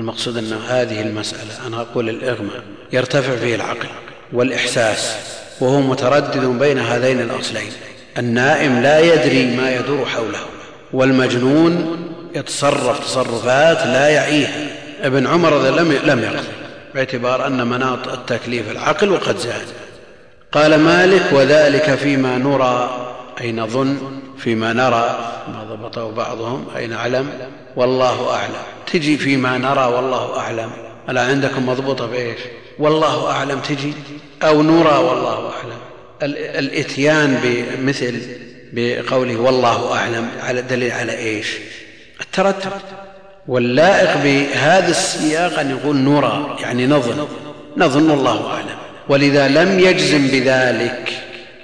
المقصود أن هذه المسألة أنا أقول الإغماء يرتفع فيه العقل والإحساس وهو متردد بين هذين الأصلين. النائم لا يدري ما يدور حوله. والمجنون يتصرف تصرفات لا يعيها. ابن عمر لم لم يقضي باعتبار أن مناط التكليف العقل وقد زاد. قال مالك وذلك فيما نرى أي نظن فيما نرى ما ضبطه بعضهم أي نعلم والله أعلم. تجي فيما نرى والله أعلم. ألا عندكم مضبوطة بإيش؟ والله أعلم. تجي. أو نرى والله أعلم. الإتيان بمثل بقوله والله أعلم على دليل على إيش؟ الترتب واللائق بهذا السياق أن يقول نرى يعني نظن نظن الله أعلم. ولذا لم يجزم بذلك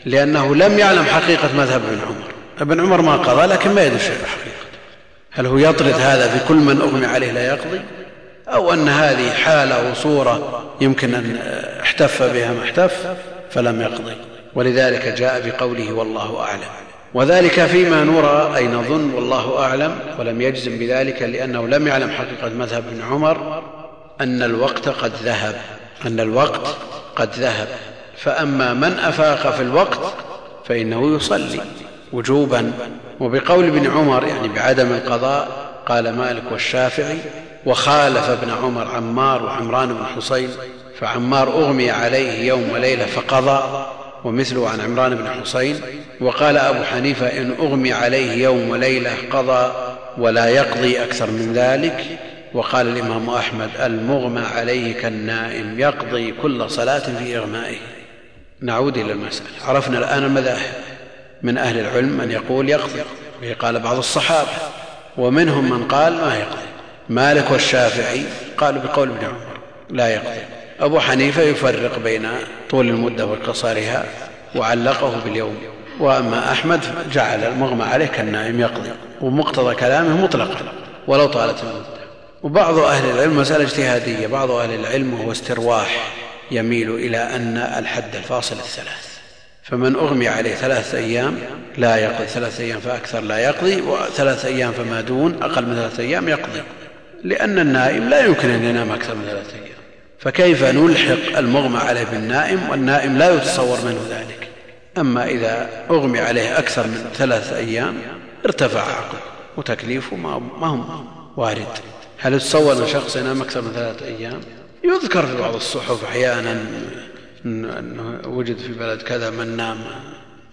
لأنه لم يعلم حقيقة مذهب ابن عمر. ابن عمر ما قضى لكن ما يدري شيء حقيقة. هل هو يطرد هذا في كل من أغمي عليه لا يقضي؟ أو أن هذه حالة وصورة يمكن أن احتف بها ما احتف فلم يقضي. ولذلك جاء بقوله والله أعلم. وذلك فيما نرى أي نظن والله أعلم ولم يجزم بذلك لأنه لم يعلم حقيقة مذهب ابن عمر أن الوقت قد ذهب أن الوقت قد ذهب. فأما من أفاق في الوقت فإنه يصلي وجوبا. وبقول ابن عمر يعني بعدم القضاء قال مالك والشافعي وخالف ابن عمر عمار وعمران بن حصين فعمار أغمي عليه يوم وليلة فقضى. ومثله عن عمران بن حصين وقال أبو حنيفة إن أغمي عليه يوم وليلة قضى ولا يقضي أكثر من ذلك وقال الإمام أحمد المغمى عليه كالنائم يقضي كل صلاة في إغمائه. نعود إلى المسألة. عرفنا الآن المذاهب من أهل العلم من يقول يقضي. وهي قال بعض الصحابة. ومنهم من قال ما يقضي. مالك والشافعي قالوا بقول ابن عمر لا يقضي. أبو حنيفة يفرق بين طول المدة وقصرها وعلقه باليوم. وأما أحمد جعل المغمى عليه كالنائم يقضي ومقتضى كلامه مطلقا ولو طالت المدة. وبعض أهل العلم مسألة اجتهادية بعض أهل العلم وهو استرواح يميل إلى أن الحد الفاصل الثلاث. فمن أغمي عليه ثلاثة أيام لا يقضي ثلاثة أيام فأكثر لا يقضي وثلاثة أيام فما دون أقل من ثلاثة أيام يقضي. لأن النائم لا يمكن أن ينام أكثر من ثلاثة أيام. فكيف نلحق المغمى عليه بالنائم والنائم لا يتصور منه ذلك؟ أما إذا أغمي عليه أكثر من ثلاثة أيام ارتفع عقله وتكليفه ما هم وارد. هل يتصور أن شخص ينام أكثر من ثلاثة أيام؟ يذكر في بعض الصحف أحيانا أنه وجد في بلد كذا من نام.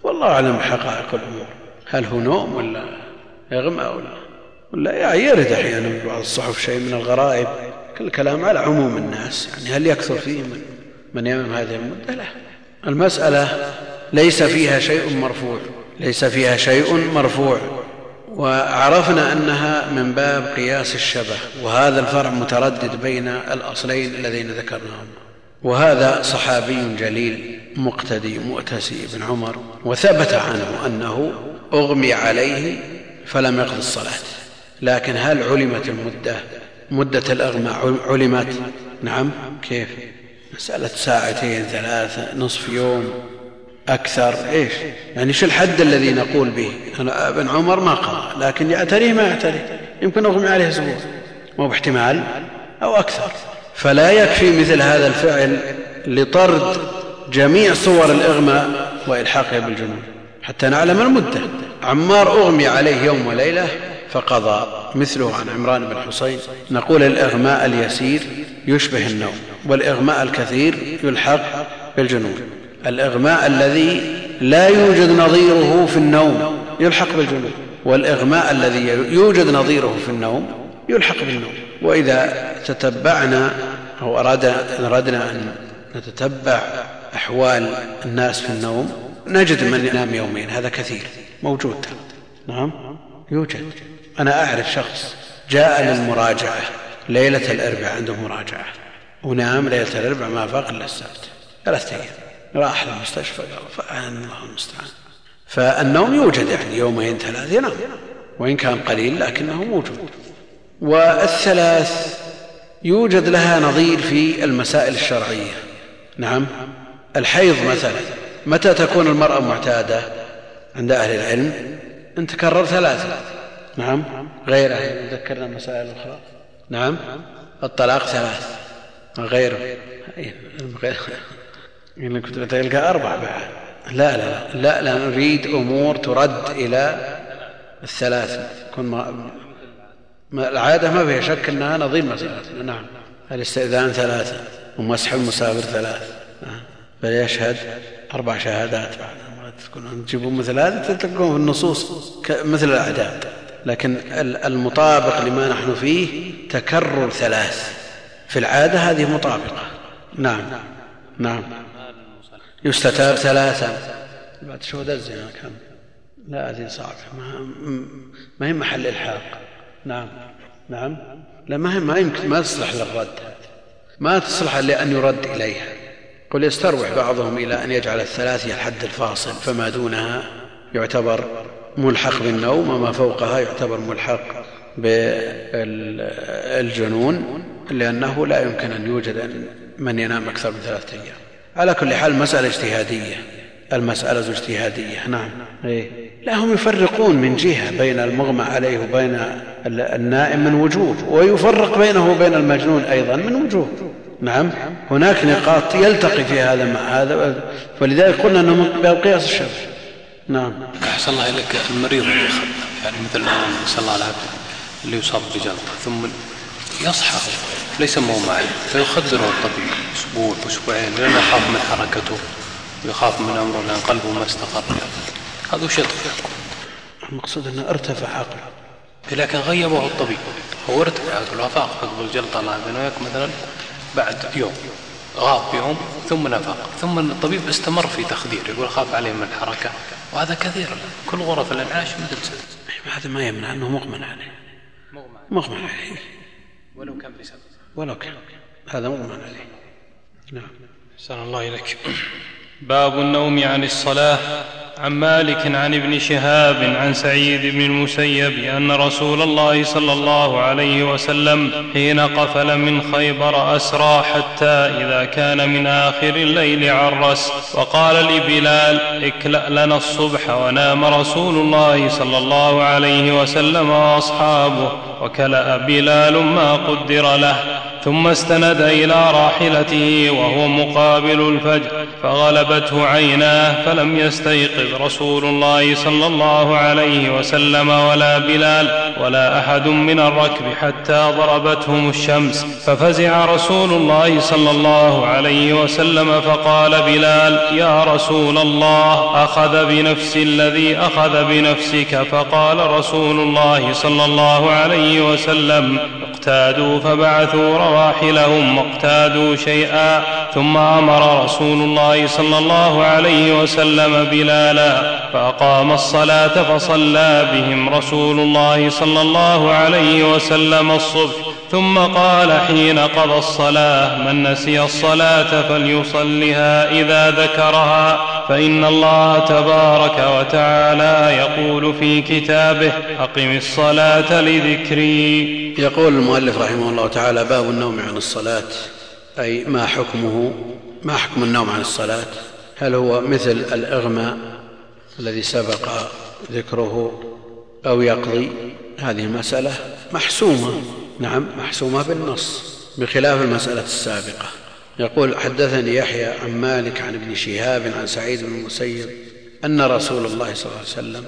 والله أعلم حقائق الأمور. هل هو نوم ولا يغمى ولا ولا يعني يرد أحيانا في بعض الصحف شيء من الغرائب؟ الكلام على عموم الناس. يعني هل يكثر فيه من, من ينام هذه المدة؟ لا. المسألة ليس فيها شيء مرفوع. ليس فيها شيء مرفوع. وعرفنا أنها من باب قياس الشبه. وهذا الفرع متردد بين الأصلين الذين ذكرناهم. وهذا صحابي جليل مقتدي مؤتسي بن عمر. وثبت عنه أنه أغمي عليه فلم يقض الصلاة. لكن هل علمت المدة؟ مدة الأغماء علمت. نعم كيف؟ مسألة ساعتين ثلاثة نصف يوم أكثر إيش؟ يعني شو الحد الذي نقول به؟ أنا ابن عمر ما قضى لكن يعتريه ما يعتريه. يمكن أغمي عليه أسبوع مو باحتمال أو أكثر. فلا يكفي مثل هذا الفعل لطرد جميع صور الإغماء وإلحاقها بالجنون. حتى نعلم المدة. عمار أغمي عليه يوم وليلة فقضى مثله عن عمران بن حصين نقول الإغماء اليسير يشبه النوم والإغماء الكثير يلحق بالجنون. الإغماء الذي لا يوجد نظيره في النوم يلحق بالجنون والإغماء الذي يوجد نظيره في النوم يلحق بالنوم. وإذا تتبعنا أو أردنا أن نتتبع أحوال الناس في النوم نجد من ينام يومين هذا كثير موجود. نعم يوجد. أنا أعرف شخص جاء للمراجعة ليلة الأربعاء عنده مراجعة. ونام ليلة الأربعاء ما فاق إلا السبت. ثلاثة أيام. راح للمستشفى قال فأنا الله المستعان. فالنوم يوجد يعني يومين ثلاث ينام. وإن كان قليل لكنه موجود. والثلاث يوجد لها نظير في المسائل الشرعية. نعم. الحيض مثلا متى تكون المرأة معتادة؟ عند أهل العلم إن تكرر ثلاثة. نعم. غيرها ذكرنا مسائل أخرى. نعم. الطلاق ثلاث. غيره. *laughs* إن كنت بتلقى أربع بعد. لا لا لا. لا نريد أمور ترد إلى الثلاث. كن ما العادة ما فيها شك أنها نظير مسألتنا نعم. الاستئذان ثلاثة ومسح المسافر ثلاث. فليشهد أربع شهادات بعد. تكون تجيبون مثل هذا تلقون في النصوص مثل الأعداد. لكن المطابق لما نحن فيه تكرر ثلاث. في العادة هذه مطابقة. نعم. نعم. يستتاب ثلاثا. بعد شهود الزنا كم؟ لا هذه صعبة ما هي محل إلحاق. نعم. نعم. لا ما هي ما يمكن ما تصلح للرد. ما تصلح لأن يرد إليها. قل يستروح بعضهم إلى أن يجعل الثلاث الحد الفاصل فما دونها يعتبر ملحق بالنوم وما فوقها يعتبر ملحق بالجنون لأنه لا يمكن أن يوجد من ينام أكثر من ثلاثة أيام. على كل حال مسألة اجتهادية المسألة اجتهادية. نعم. إيه؟ لا هم يفرقون من جهة بين المغمى عليه وبين النائم من وجوه ويفرق بينه وبين المجنون أيضا من وجوه. نعم. هناك نقاط يلتقي في هذا مع هذا فلذلك قلنا إنه من قياس الشرع نعم. أحسن الله إليك. المريض اللي يعني مثل نسال الله العافيه اللي يصاب بجلطه ثم يصحى. ليس مغمى عليه فيخدره الطبيب. أسبوع أسبوعين. لأنه يخاف من حركته. ويخاف من أمره لأن قلبه ما استقر. هذا وش يطفي المقصود أنه ارتفع عقله. لكن غيبه الطبيب. هو ارتفع عقله. افاق عقب الجلطة الله وياك مثلا بعد يوم. غاب يوم ثم نفق. ثم الطبيب استمر في تخدير. يقول خاف عليه من الحركة. وهذا كثير. كل غرف الانعاش مثل هذا ما يمنع أنه مغمن عليه. مغمن عليه. ولو كان بسبب. ولو كان. هذا مغمن عليه. نعم. أحسن الله إليك. باب النوم عن الصلاة. عن مالك عن ابن شهاب عن سعيد بن المسيب أن رسول الله صلى الله عليه وسلم حين قفل من خيبر أسرى حتى إذا كان من آخر الليل عرس وقال لبلال اكلأ لنا الصبح ونام رسول الله صلى الله عليه وسلم وأصحابه وكلأ بلال ما قدر له. ثم استند إلى راحلته وهو مقابل الفجر فغلبته عيناه فلم يستيقظ رسول الله صلى الله عليه وسلم ولا بلال ولا أحد من الركب حتى ضربتهم الشمس. ففزع رسول الله صلى الله عليه وسلم فقال بلال يا رسول الله أخذ بنفس الذي أخذ بنفسك؟ فقال رسول الله صلى الله عليه وسلم اقتادوا فبعثوا رواحلهم واقتادوا شيئا ثم أمر رسول الله صلى الله عليه وسلم بلالا فأقام الصلاة فصلى بهم رسول الله صلى الله عليه وسلم الصبح ثم قال حين قضى الصلاة من نسي الصلاة فليصلها إذا ذكرها. فإن الله تبارك وتعالى يقول في كتابه أقم الصلاة لذكري. يقول المؤلف رحمه الله تعالى باب النوم عن الصلاة أي ما حكمه ما حكم النوم عن الصلاة؟ هل هو مثل الإغماء الذي سبق ذكره أو يقضي؟ هذه المساله محسومة. نعم محسومة بالنص بخلاف المسألة السابقة. يقول حدثني يحيى عن مالك عن ابن شهاب عن سعيد بن المسيب أن رسول الله صلى الله عليه وسلم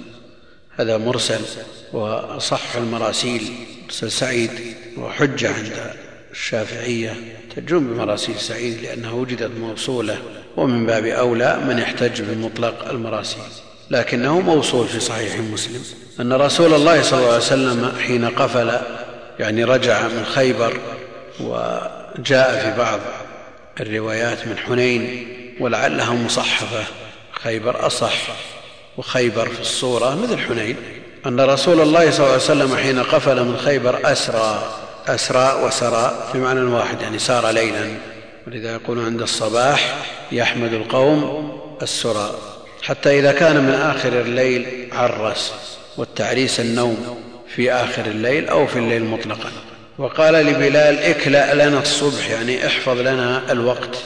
هذا مرسل وأصح المراسيل مرسل سعيد وحجة عند الشافعية تجوم بمراسيل سعيد لأنها وجدت موصولة ومن باب أولى من يحتج بمطلق المراسيل لكنه موصول في صحيح مسلم أن رسول الله صلى الله عليه وسلم حين قفل يعني رجع من خيبر وجاء في بعض الروايات من حنين ولعلها مصحفة خيبر أصح وخيبر في الصورة مثل حنين أن رسول الله صلى الله عليه وسلم حين قفل من خيبر أسرى أسرى وسرى في معنى واحد يعني سار ليلا ولذا يقول عند الصباح يحمد القوم السرى حتى إذا كان من آخر الليل عرس والتعريس النوم في آخر الليل أو في الليل مطلقا. وقال لبلال اكلأ لنا الصبح يعني احفظ لنا الوقت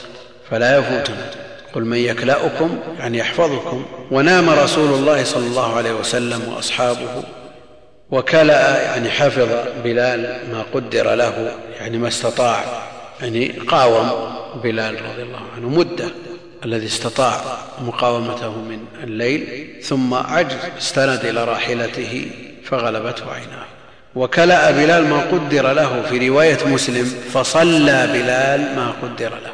فلا يفوتنا. قل من يكلأكم يعني يحفظكم. ونام رسول الله صلى الله عليه وسلم وأصحابه وكلأ يعني حفظ بلال ما قدر له يعني ما استطاع يعني قاوم بلال رضي الله عنه مدة الذي استطاع مقاومته من الليل ثم عجز استند إلى راحلته فغلبته عيناه. وكلأ بلال ما قدر له في رواية مسلم فصلى بلال ما قدر له.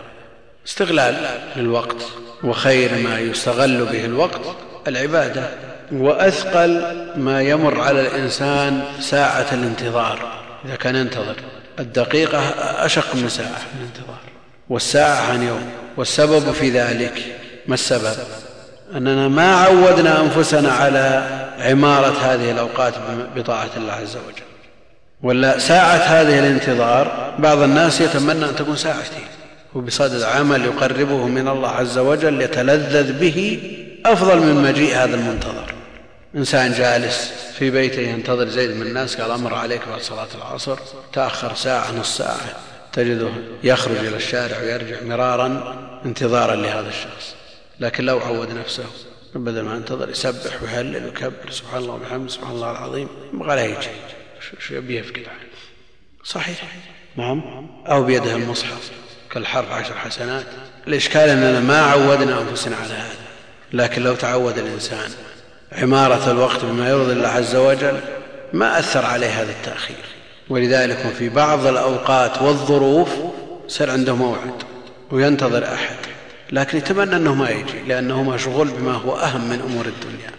استغلال للوقت وخير ما يستغل به الوقت العبادة. وأثقل ما يمر على الإنسان ساعة الانتظار. إذا كان ينتظر الدقيقة أشق من ساعة الانتظار. والساعة عن يوم. والسبب في ذلك ما السبب؟ أننا ما عودنا أنفسنا على عمارة هذه الأوقات بطاعة الله عز وجل. ولا ساعة هذه الانتظار بعض الناس يتمنى أن تكون ساعتين وبصدد عمل يقربه من الله عز وجل يتلذذ به أفضل من مجيء هذا المنتظر. إنسان جالس في بيته ينتظر زيد من الناس قال أمر عليك بعد صلاة العصر تأخر ساعة نص ساعة. تجده يخرج إلى الشارع ويرجع مرارا انتظارا لهذا الشخص. لكن لو عود نفسه بدل ما ينتظر يسبح ويهلل ويكبر سبحان الله وبحمده سبحان الله العظيم يبغى له يجي شو يبي يفقد صحيح. نعم. أو بيده المصحف كالحرف عشر حسنات. الإشكال أننا ما عودنا أنفسنا على هذا؟ لكن لو تعود الإنسان عمارة الوقت بما يرضي الله عز وجل ما أثر عليه هذا التأخير. ولذلك في بعض الأوقات والظروف صار عنده موعد وينتظر أحد. لكن يتمنى أنه ما يجي لأنه مشغول بما هو أهم من أمور الدنيا.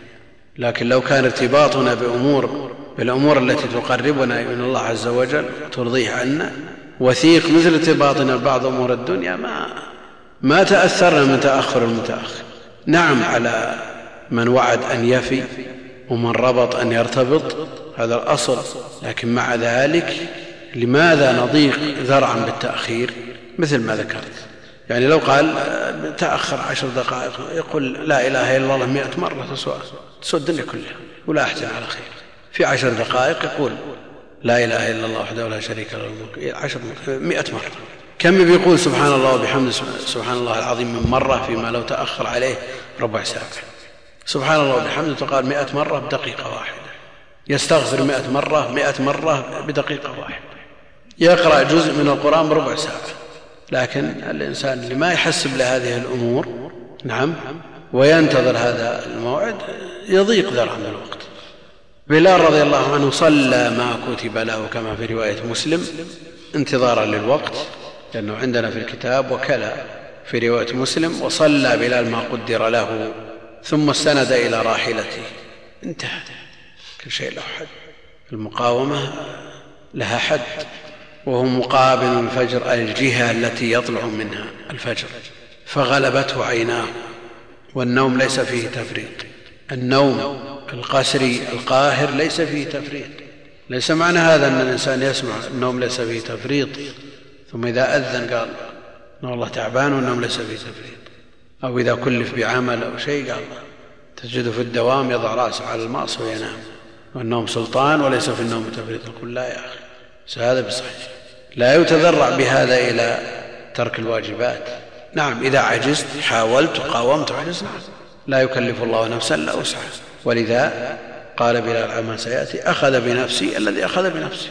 لكن لو كان ارتباطنا بأمور بالأمور التي تقربنا من الله عز وجل ترضيه عنا. وثيق مثل ارتباطنا ببعض أمور الدنيا ما ما تأثرنا من تأخر المتأخر نعم على من وعد أن يفي ومن ربط أن يرتبط هذا الأصل. لكن مع ذلك لماذا نضيق ذرعا بالتأخير؟ مثل ما ذكرت. يعني لو قال تأخر عشر دقائق يقول لا إله إلا الله مئة مرة تسوى تسوى الدنيا كلها ولا أحسن على خير. في عشر دقائق يقول لا إله إلا الله وحده لا شريك له الملك. عشر مئة مرة. كم بيقول سبحان الله وبحمده سبحان الله العظيم من مرة فيما لو تأخر عليه ربع ساعة. سبحان الله وبحمده تقال مئة مرة بدقيقة واحدة. يستغفر مئة مرة مئة مرة بدقيقة واحدة. يقرأ جزء من القرآن بربع ساعة. لكن الإنسان اللي ما يحسب لهذه الأمور نعم وينتظر هذا الموعد يضيق ذرعا الوقت. بلال رضي الله عنه صلى ما كتب له كما في رواية مسلم انتظارا للوقت لأنه عندنا في الكتاب وكلا في رواية مسلم وصلى بلال ما قدر له ثم استند إلى راحلته. انتهى. كل شيء له حد. المقاومة لها حد. وهو مقابل الفجر الجهة التي يطلع منها الفجر. فغلبته عيناه. والنوم ليس فيه تفريط. النوم القسري القاهر ليس فيه تفريط. ليس معنى هذا أن الإنسان يسمع النوم ليس فيه تفريط. ثم إذا أذن قال إن الله تعبان والنوم ليس فيه تفريط. أو إذا كلف بعمل أو شيء قال تجده في الدوام يضع رأسه على الماص وينام. والنوم سلطان وليس في النوم تفريط. يقول لا يا أخي هذا بصحيح. لا يتذرع بهذا إلى ترك الواجبات. نعم إذا عجزت حاولت وقاومت وعجزت نعم لا يكلف الله نفسا إلا وسعها. ولذا قال بلال عما سيأتي أخذ بنفسي الذي أخذ بنفسه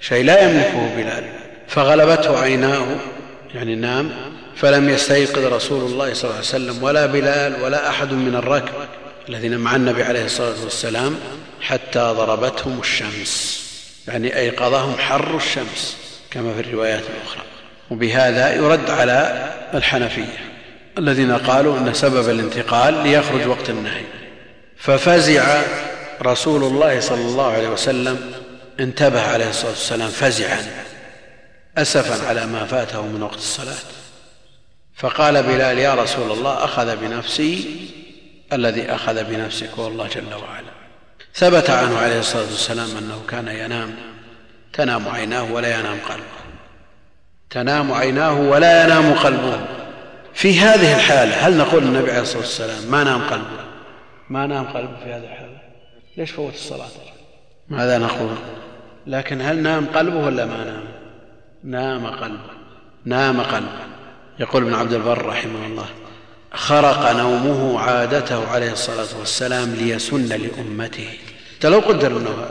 شيء لا يملكه بلال. فغلبته عيناه يعني نام فلم يستيقظ رسول الله صلى الله عليه وسلم ولا بلال ولا أحد من الركب الذين مع النبي عليه الصلاة والسلام حتى ضربتهم الشمس. يعني أيقظهم حر الشمس كما في الروايات الأخرى. وبهذا يرد على الحنفية الذين قالوا إن سبب الانتقال ليخرج وقت النهي. ففزع رسول الله صلى الله عليه وسلم انتبه عليه الصلاة والسلام فزعا اسفا على ما فاته من وقت الصلاة. فقال بلال يا رسول الله أخذ بنفسي الذي أخذ بنفسك هو الله جل وعلا. ثبت عنه عليه الصلاة والسلام أنه كان ينام تنام عيناه ولا ينام قلبه. تنام عيناه ولا ينام قلبه. في هذه الحالة هل نقول النبي عليه الصلاة والسلام ما نام قلبه؟ ما نام قلبه في هذه الحالة ليش فوت الصلاة؟ ماذا نقول؟ لكن هل نام قلبه ولا ما نام؟ نام قلبه. نام قلبه. يقول ابن عبد البر رحمه الله خرق نومه عادته عليه الصلاة والسلام ليسن لأمته. حتى لو قدر أنه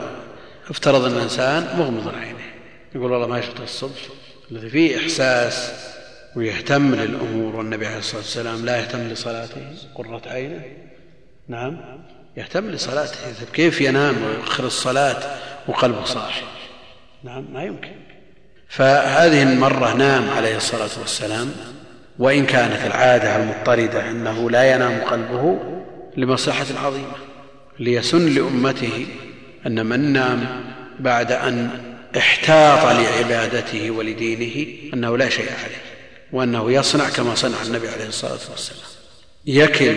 افترض أن الإنسان مغمض عينه يقول والله ما شفت الصبح الذي فيه إحساس ويهتم للأمور والنبي عليه الصلاة والسلام لا يهتم لصلاته قرة عينه. نعم. يهتم لصلاته. كيف ينام ويؤخر الصلاة وقلبه صاحي؟ نعم ما يمكن. فهذه المرة نام عليه الصلاة والسلام وإن كانت العادة المضطردة أنه لا ينام قلبه لمصلحة عظيمة ليسن لأمته أن من نام بعد أن احتاط لعبادته ولدينه أنه لا شيء عليه وأنه يصنع كما صنع النبي عليه الصلاة والسلام. يكل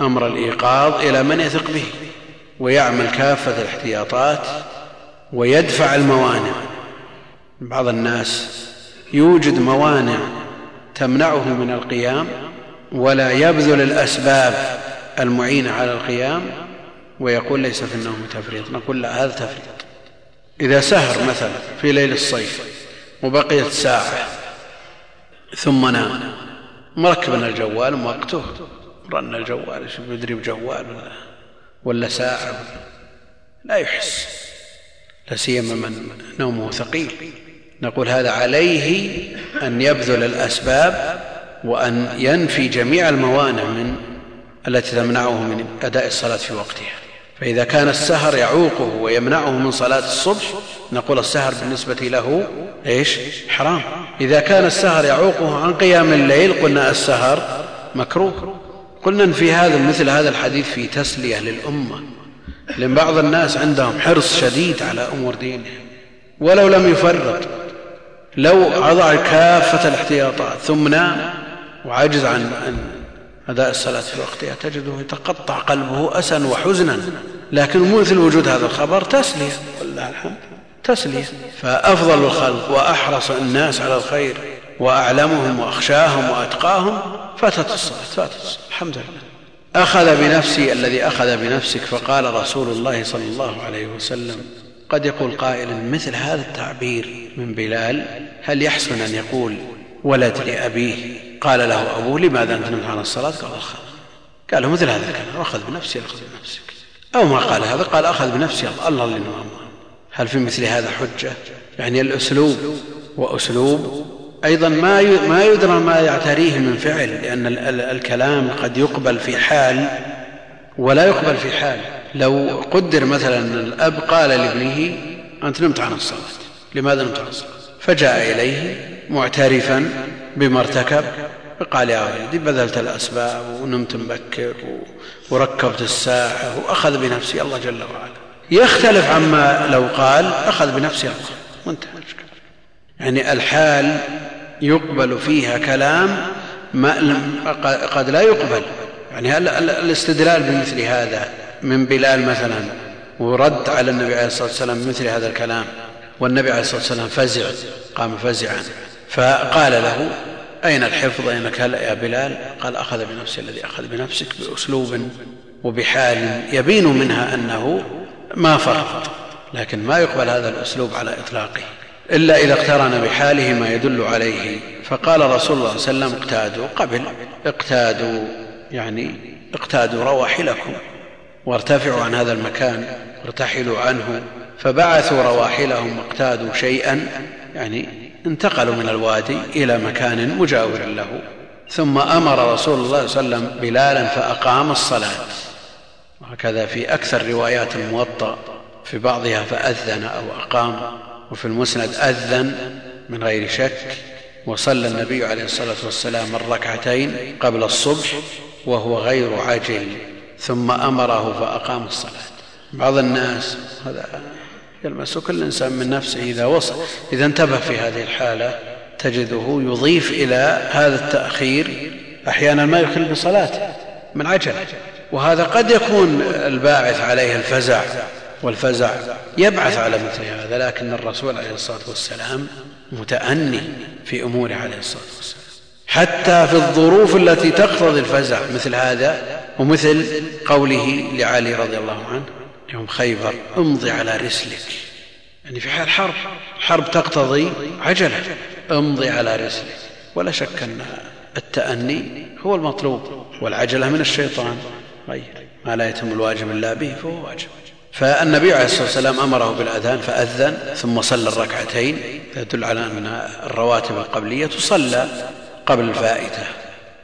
أمر الإيقاظ إلى من يثق به ويعمل كافة الاحتياطات ويدفع الموانع. بعض الناس يوجد موانع تمنعه من القيام ولا يبذل الأسباب المعينة على القيام ويقول ليس في النوم تفريط. نقول لا هذا تفريط. إذا سهر مثلا في ليل الصيف وبقيت ساعة ثم نام مركبنا الجوال وقته رن الجوال يدري بجوال ولا, ولا ساعة. لا يحس. لا سيما من نومه ثقيل. نقول هذا عليه أن يبذل الأسباب وأن ينفي جميع الموانع من التي تمنعه من أداء الصلاة في وقتها. فإذا كان السهر يعوقه ويمنعه من صلاة الصبح نقول السهر بالنسبة له إيش؟ حرام. إذا كان السهر يعوقه عن قيام الليل قلنا السهر مكروه. قلنا في هذا مثل هذا الحديث في تسلية للأمة لأن بعض الناس عندهم حرص شديد على أمور دينهم ولو لم يفرط لو أضع كافة الاحتياطات ثم نام وعجز عن أداء الصلاة في وقتها تجده يتقطع قلبه أسا وحزنا. لكن مثل وجود هذا الخبر تسلية والله الحمد تسلية. فأفضل الخلق وأحرص الناس على الخير وأعلمهم وأخشاهم وأتقاهم فاتت الصلاة فاتت الصلاة. الحمد لله. أخذ بنفسي الذي أخذ بنفسك فقال رسول الله صلى الله عليه وسلم قد يقول قائل مثل هذا التعبير من بلال هل يحسن أن يقول ولد لأبيه؟ قال له أبوه لماذا أنت نمت عن الصلاة؟ قال أخذ. قال مثل هذا الكلام أخذ بنفسي أخذ بنفسك. أو ما قال هذا قال أخذ بنفسي الله اللي هل في مثل هذا حجة؟ يعني الأسلوب وأسلوب أيضا ما ما يدرى ما يعتريه من فعل لأن الكلام قد يقبل في حال ولا يقبل في حال. لو قدر مثلا الأب قال لابنه أنت نمت عن الصلاة. لماذا نمت عن الصلاة؟ فجاء إليه معترفا بما ارتكب قال يا ولدي بذلت الأسباب ونمت مبكر وركبت الساعة وأخذ بنفسي الله جل وعلا. يختلف عما لو قال أخذ بنفسي الله وانتهى يعني الحال يقبل فيها كلام ما قد لا يقبل. يعني الاستدلال بمثل هذا من بلال مثلا ورد على النبي عليه الصلاة والسلام مثل هذا الكلام والنبي عليه الصلاة والسلام فزع قام فزعا. فقال له أين الحفظ؟ اين كلا يا بلال؟ قال أخذ بنفسي الذي أخذ بنفسك بأسلوب وبحال يبين منها أنه ما فرط لكن ما يقبل هذا الأسلوب على إطلاقه. إلا إذا اقترن بحاله ما يدل عليه. فقال رسول الله صلى الله عليه وسلم اقتادوا قبل اقتادوا يعني اقتادوا رواحلكم وارتفعوا عن هذا المكان وارتحلوا عنه فبعثوا رواحلهم واقتادوا شيئا يعني انتقلوا من الوادي إلى مكان مجاور له. ثم أمر رسول الله صلى الله عليه وسلم بلالا فأقام الصلاة. وهكذا في أكثر روايات الموطأ في بعضها فأذن أو أقام. وفي المسند أذن من غير شك وصلى النبي عليه الصلاة والسلام الركعتين قبل الصبح وهو غير عاجل ثم أمره فأقام الصلاة. بعض الناس هذا يلمس كل إنسان من نفسه إذا وصل إذا انتبه في هذه الحالة تجده يضيف إلى هذا التأخير أحيانا ما يخل بصلاته من عجل وهذا قد يكون الباعث عليه الفزع والفزع يبعث على مثل هذا لكن الرسول عليه الصلاة والسلام متأني في أموره عليه الصلاة والسلام. حتى في الظروف التي تقتضي الفزع مثل هذا ومثل قوله لعلي رضي الله عنه يوم خيبر امضي على رسلك. يعني في حال حرب حرب تقتضي عجلة امضي على رسلك. ولا شك أن التأني هو المطلوب والعجلة من الشيطان. غير ما لا يتم الواجب إلا به فهو واجب. فالنبي عليه الصلاة والسلام أمره بالأذان فأذن ثم صلى الركعتين يدل على أن الرواتب القبلية تصلى قبل الفائتة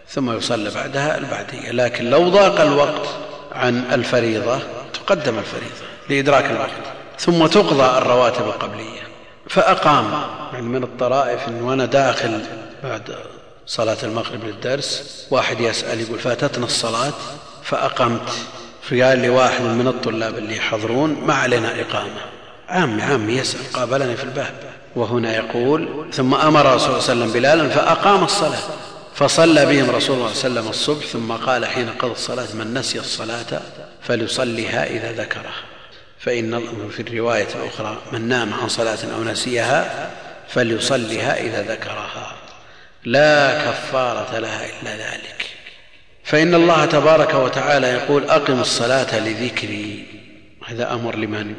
ثم يصلى بعدها البعدية. لكن لو ضاق الوقت عن الفريضة تقدم الفريضة لإدراك الوقت ثم تقضى الرواتب القبلية. فأقام يعني من الطرائف أن وأنا داخل بعد صلاة المغرب للدرس واحد يسأل يقول فاتتنا الصلاة فأقمت فقال لي واحد من الطلاب اللي يحضرون ما علينا إقامة. عامي عامي يسأل قابلني في الباب. وهنا يقول ثم أمر رسول الله صلى الله عليه وسلم بلالا فأقام الصلاة. فصلى بهم رسول الله صلى الله عليه وسلم الصبح ثم قال حين قضى الصلاة من نسي الصلاة فليصليها إذا ذكرها فإن في الرواية الأخرى من نام عن صلاة أو نسيها فليصلها إذا ذكرها. لا كفارة لها إلا ذلك. فإن الله تبارك وتعالى يقول أقم الصلاة لذكري. هذا أمر لمن؟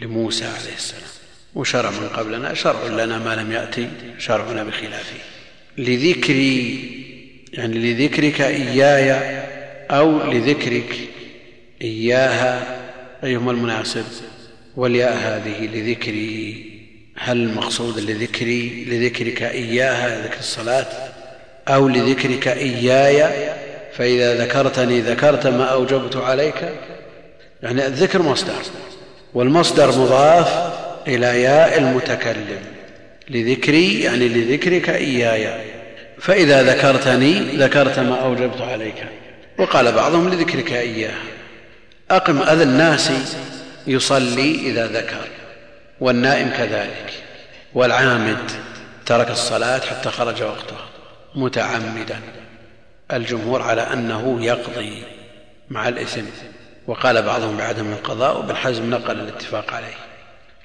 لموسى عليه السلام. وشرع من قبلنا شرع لنا ما لم يأتي شرعنا بخلافه. لذكري يعني لذكرك إياي أو لذكرك إياها أيهما المناسب؟ والياء هذه لذكري. هل المقصود لذكري لذكرك إياها ذكر الصلاة أو لذكرك إياي فإذا ذكرتني ذكرت ما أوجبت عليك. يعني الذكر مصدر والمصدر مضاف إلى ياء المتكلم. لذكري يعني لذكرك إياي. فإذا ذكرتني ذكرت ما أوجبت عليك. وقال بعضهم لذكرك إياه. أقم أذى الناس يصلي إذا ذكر والنائم كذلك. والعامد ترك الصلاة حتى خرج وقتها متعمدا. الجمهور على أنه يقضي مع الإثم وقال بعضهم بعدم القضاء وابن حزم نقل الاتفاق عليه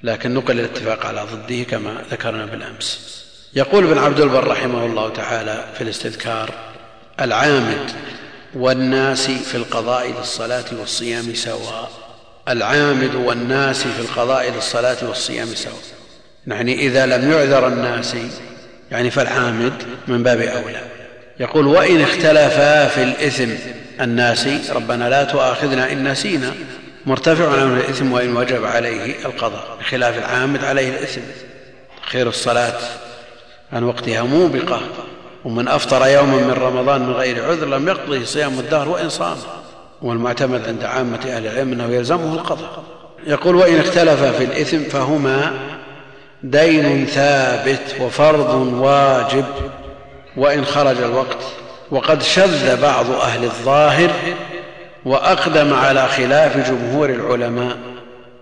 لكن نقل الاتفاق على ضده كما ذكرنا بالأمس. يقول ابن عبد البر رحمه الله تعالى في الاستذكار العامد والناس في القضاء للصلاة والصيام سواء. العامد والناس في القضاء للصلاة والصيام سواء. يعني إذا لم يعذر الناس يعني فالعامد من باب أولى. يقول وإن اختلفا في الإثم الناسي ربنا لا تؤاخذنا إن نسينا. مرتفع عنه الإثم وإن وجب عليه القضاء بخلاف العامد عليه الإثم. خير الصلاة عن وقتها موبقة ومن أفطر يوما من رمضان من غير عذر لم يقضه صيام الدهر وإن صام. والمعتمد عند عامة أهل العلم أنه يلزمه القضاء. يقول وإن اختلف في الإثم فهما دين ثابت وفرض واجب. وإن خرج الوقت. وقد شذ بعض أهل الظاهر وأقدم على خلاف جمهور العلماء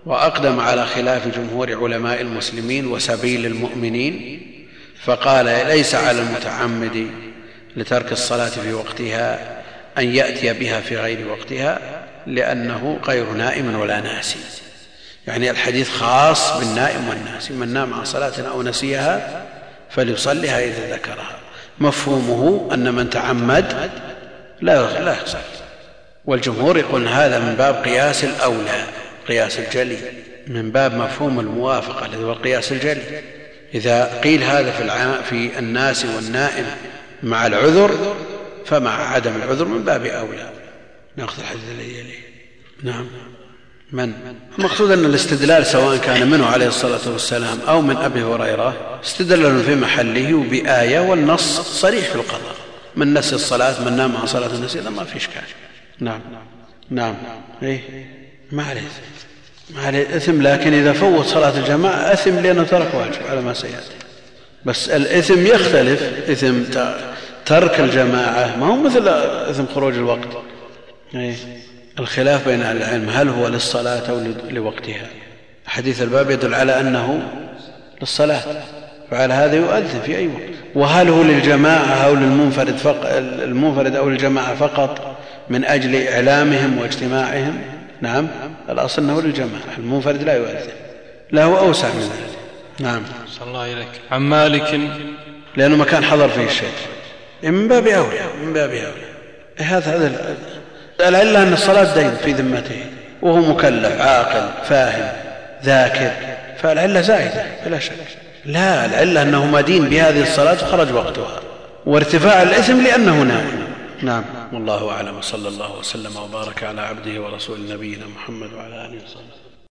وأقدم على خلاف جمهور علماء المسلمين وسبيل المؤمنين. فقال ليس على المتعمد لترك الصلاة في وقتها أن يأتي بها في غير وقتها لأنه غير نائم ولا ناسي. يعني الحديث خاص بالنائم والناسي من نام عن صلاة أو نسيها فليصلها إذا ذكرها. مفهومه أن من تعمد لا لا يصلي والجمهور يقول هذا من باب قياس الأولى قياس الجلي من باب مفهوم الموافقة الذي هو القياس الجلي. إذا قيل هذا في. في الناس والنائم مع العذر فمع عدم العذر من باب أولى. نأخذ الحديث الذي يليه نعم. من؟ المقصود أن الاستدلال سواء كان منه عليه الصلاة والسلام أو من أبي هريرة استدلال في محله وبآية والنص صريح في القضاء. من نسي الصلاة من نام عن صلاة النسي ما في إشكال. نعم. نعم. إيه؟ ما عليه. ما عليه. إثم لكن إذا فوت صلاة الجماعة أثم لأنه ترك واجب على ما سيأتي. بس الإثم يختلف. إثم ترك الجماعة. ما هو مثل إثم خروج الوقت. أيه؟ الخلاف بين أهل العلم هل هو للصلاة أو لوقتها؟ حديث الباب يدل على أنه للصلاة فعلى هذا يؤذن في أي وقت. وهل هو للجماعة أو للمنفرد فق... المنفرد أو للجماعة فقط من أجل إعلامهم واجتماعهم؟ نعم الأصل أنه للجماعة المنفرد لا يؤذن له أوسع من ذلك. نعم. صلى الله إليك عن مالك؟ لأنه مكان حضر فيه الشيخ. من باب أولى من باب أولى. هذا هذا العلة أن الصلاة دين في ذمته وهو مكلف عاقل فاهم ذاكر فالعلة زائدة بلا شك. لا العلة أنه مدين بهذه الصلاة وخرج وقتها. وارتفاع الإثم لأنه نائم. نعم. والله أعلم. وصلى الله وسلم وبارك على عبده ورسول نبينا محمد وعلى آله وصحبه.